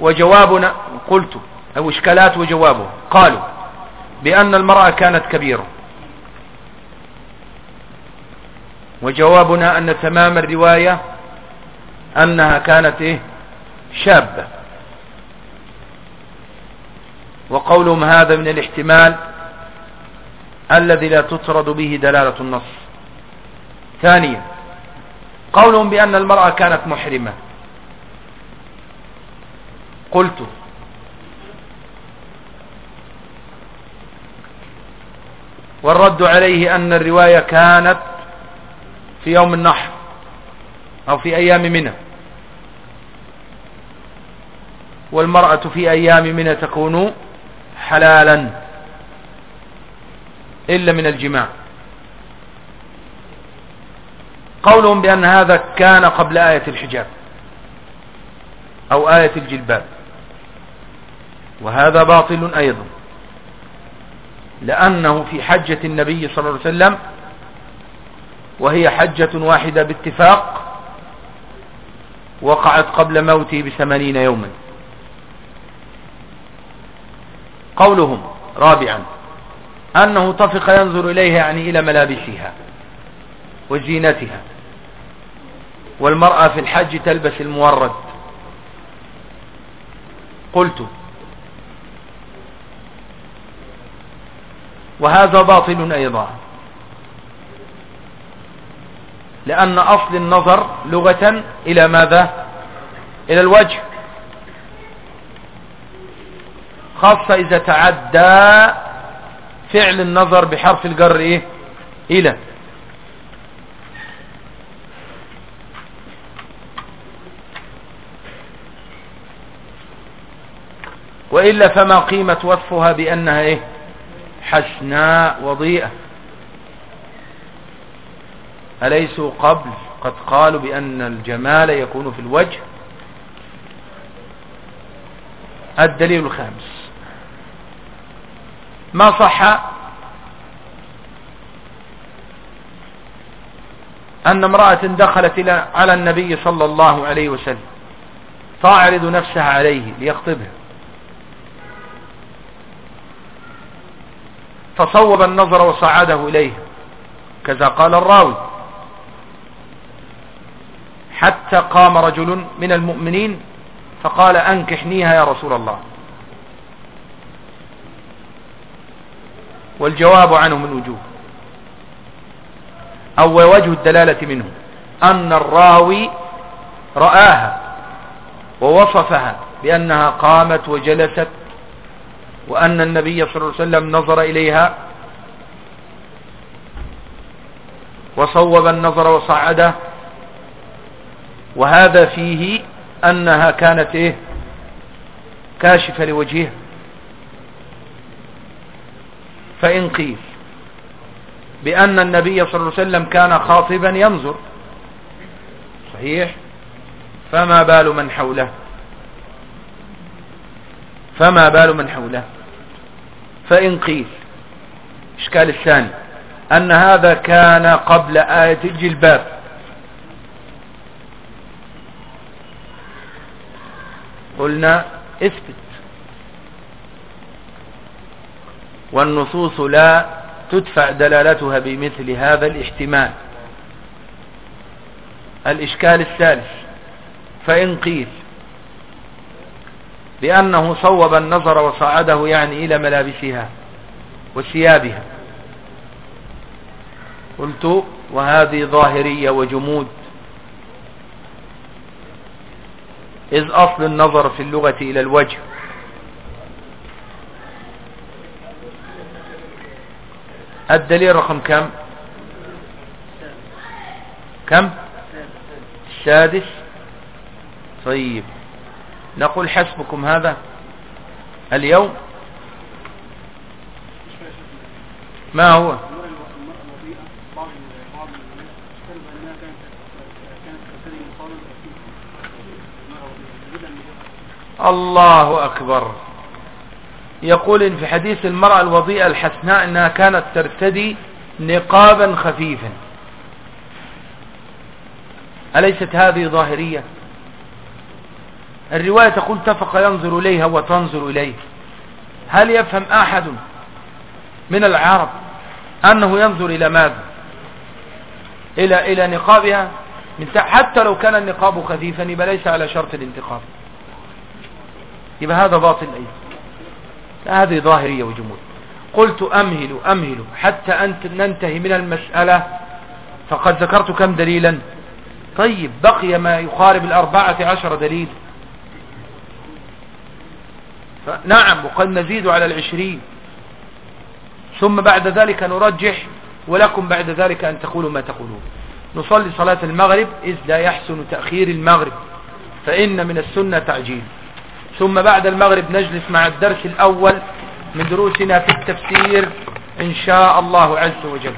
وجوابنا قلت. أو إشكالات وجوابه. قالوا بأن المرأة كانت كبيرة. وجوابنا أن تمام الرواية أنها كانت إيه؟ شابة. وقولهم هذا من الاحتمال الذي لا تطرد به دلالة النص. ثانيا قولهم بأن المرأة كانت محرمة. قلت. والرد عليه أن الرواية كانت في يوم النحر أو في أيام منى. والمرأة في أيام منى تكون حلالا إلا من الجماع. قولهم بأن هذا كان قبل آية الحجاب أو آية الجلباب. وهذا باطل أيضا. لأنه في حجة النبي صلى الله عليه وسلم وهي حجة واحدة باتفاق وقعت قبل موته بثمانين يوما. قولهم رابعا أنه طفق ينظر إليها يعني إلى ملابسها وزينتها. والمرأة في الحج تلبس المورد. قلت. وهذا باطل أيضا. لأن أصل النظر لغة إلى ماذا؟ إلى الوجه. خاصة إذا تعدى فعل النظر بحرف الجر إيه؟ إلى. وإلا فما قيمة وصفها بأنها إيه؟ حسناء وضيئة. أليسوا قبل قد قالوا بأن الجمال يكون في الوجه؟ الدليل الخامس. ما صح أن امرأة دخلت إلى على النبي صلى الله عليه وسلم تعرض نفسها عليه ليخطبها فصوب النظر وصعده إليه. كذا قال الراوي. حتى قام رجل من المؤمنين فقال أنكحنيها يا رسول الله. والجواب عنه من وجوه. أو وجه الدلالة منه. أن الراوي رآها ووصفها بأنها قامت وجلست وأن النبي صلى الله عليه وسلم نظر إليها وصوب النظر وصعده وهذا فيه أنها كانت إيه؟ كاشفة لوجهها فإن قيل بأن النبي صلى الله عليه وسلم كان خاطبا ينظر صحيح؟ فما بال من حوله؟ فما بال من حوله؟ فإن قيل. إشكال الثاني؟ أن هذا كان قبل آية الجلباب. قلنا اثبت. والنصوص لا تدفع دلالتها بمثل هذا الاحتمال. الإشكال الثالث. فإن قيل. لأنه صوب النظر وصعده يعني إلى ملابسها وثيابها. قلت وهذه ظاهرية وجمود. إذ أصل النظر في اللغة إلى الوجه. الدليل رقم كم؟ كم؟ السادس. طيب. نقول حسبكم هذا اليوم. ما هو؟ الله أكبر. يقول إن في حديث المرأة الوضيئة الحسناء أنها كانت ترتدي نقابا خفيفا. أليست هذه ظاهرية؟ الرواية تقول تفق ينظر إليها وتنظر إليه. هل يفهم أحد من العرب أنه ينظر إلى ماذا؟ إلى, إلى نقابها؟ حتى لو كان النقاب خفيفا يبقى ليس على شرط الانتقاب. يبقى هذا باطل أيضا. هذه ظاهرية وجمود قلت أمهل أمهل حتى أنت ننتهي من المسألة فقد ذكرت كم دليلا. طيب بقي ما يقارب الأربعة عشر دليل. نعم وقد نزيد على العشرين. ثم بعد ذلك نرجح ولكم بعد ذلك أن تقولوا ما تقولون. نصلي صلاة المغرب إذ لا يحسن تأخير المغرب فإن من السنة تعجيل. ثم بعد المغرب نجلس مع الدرس الأول من دروسنا في التفسير إن شاء الله عز وجل.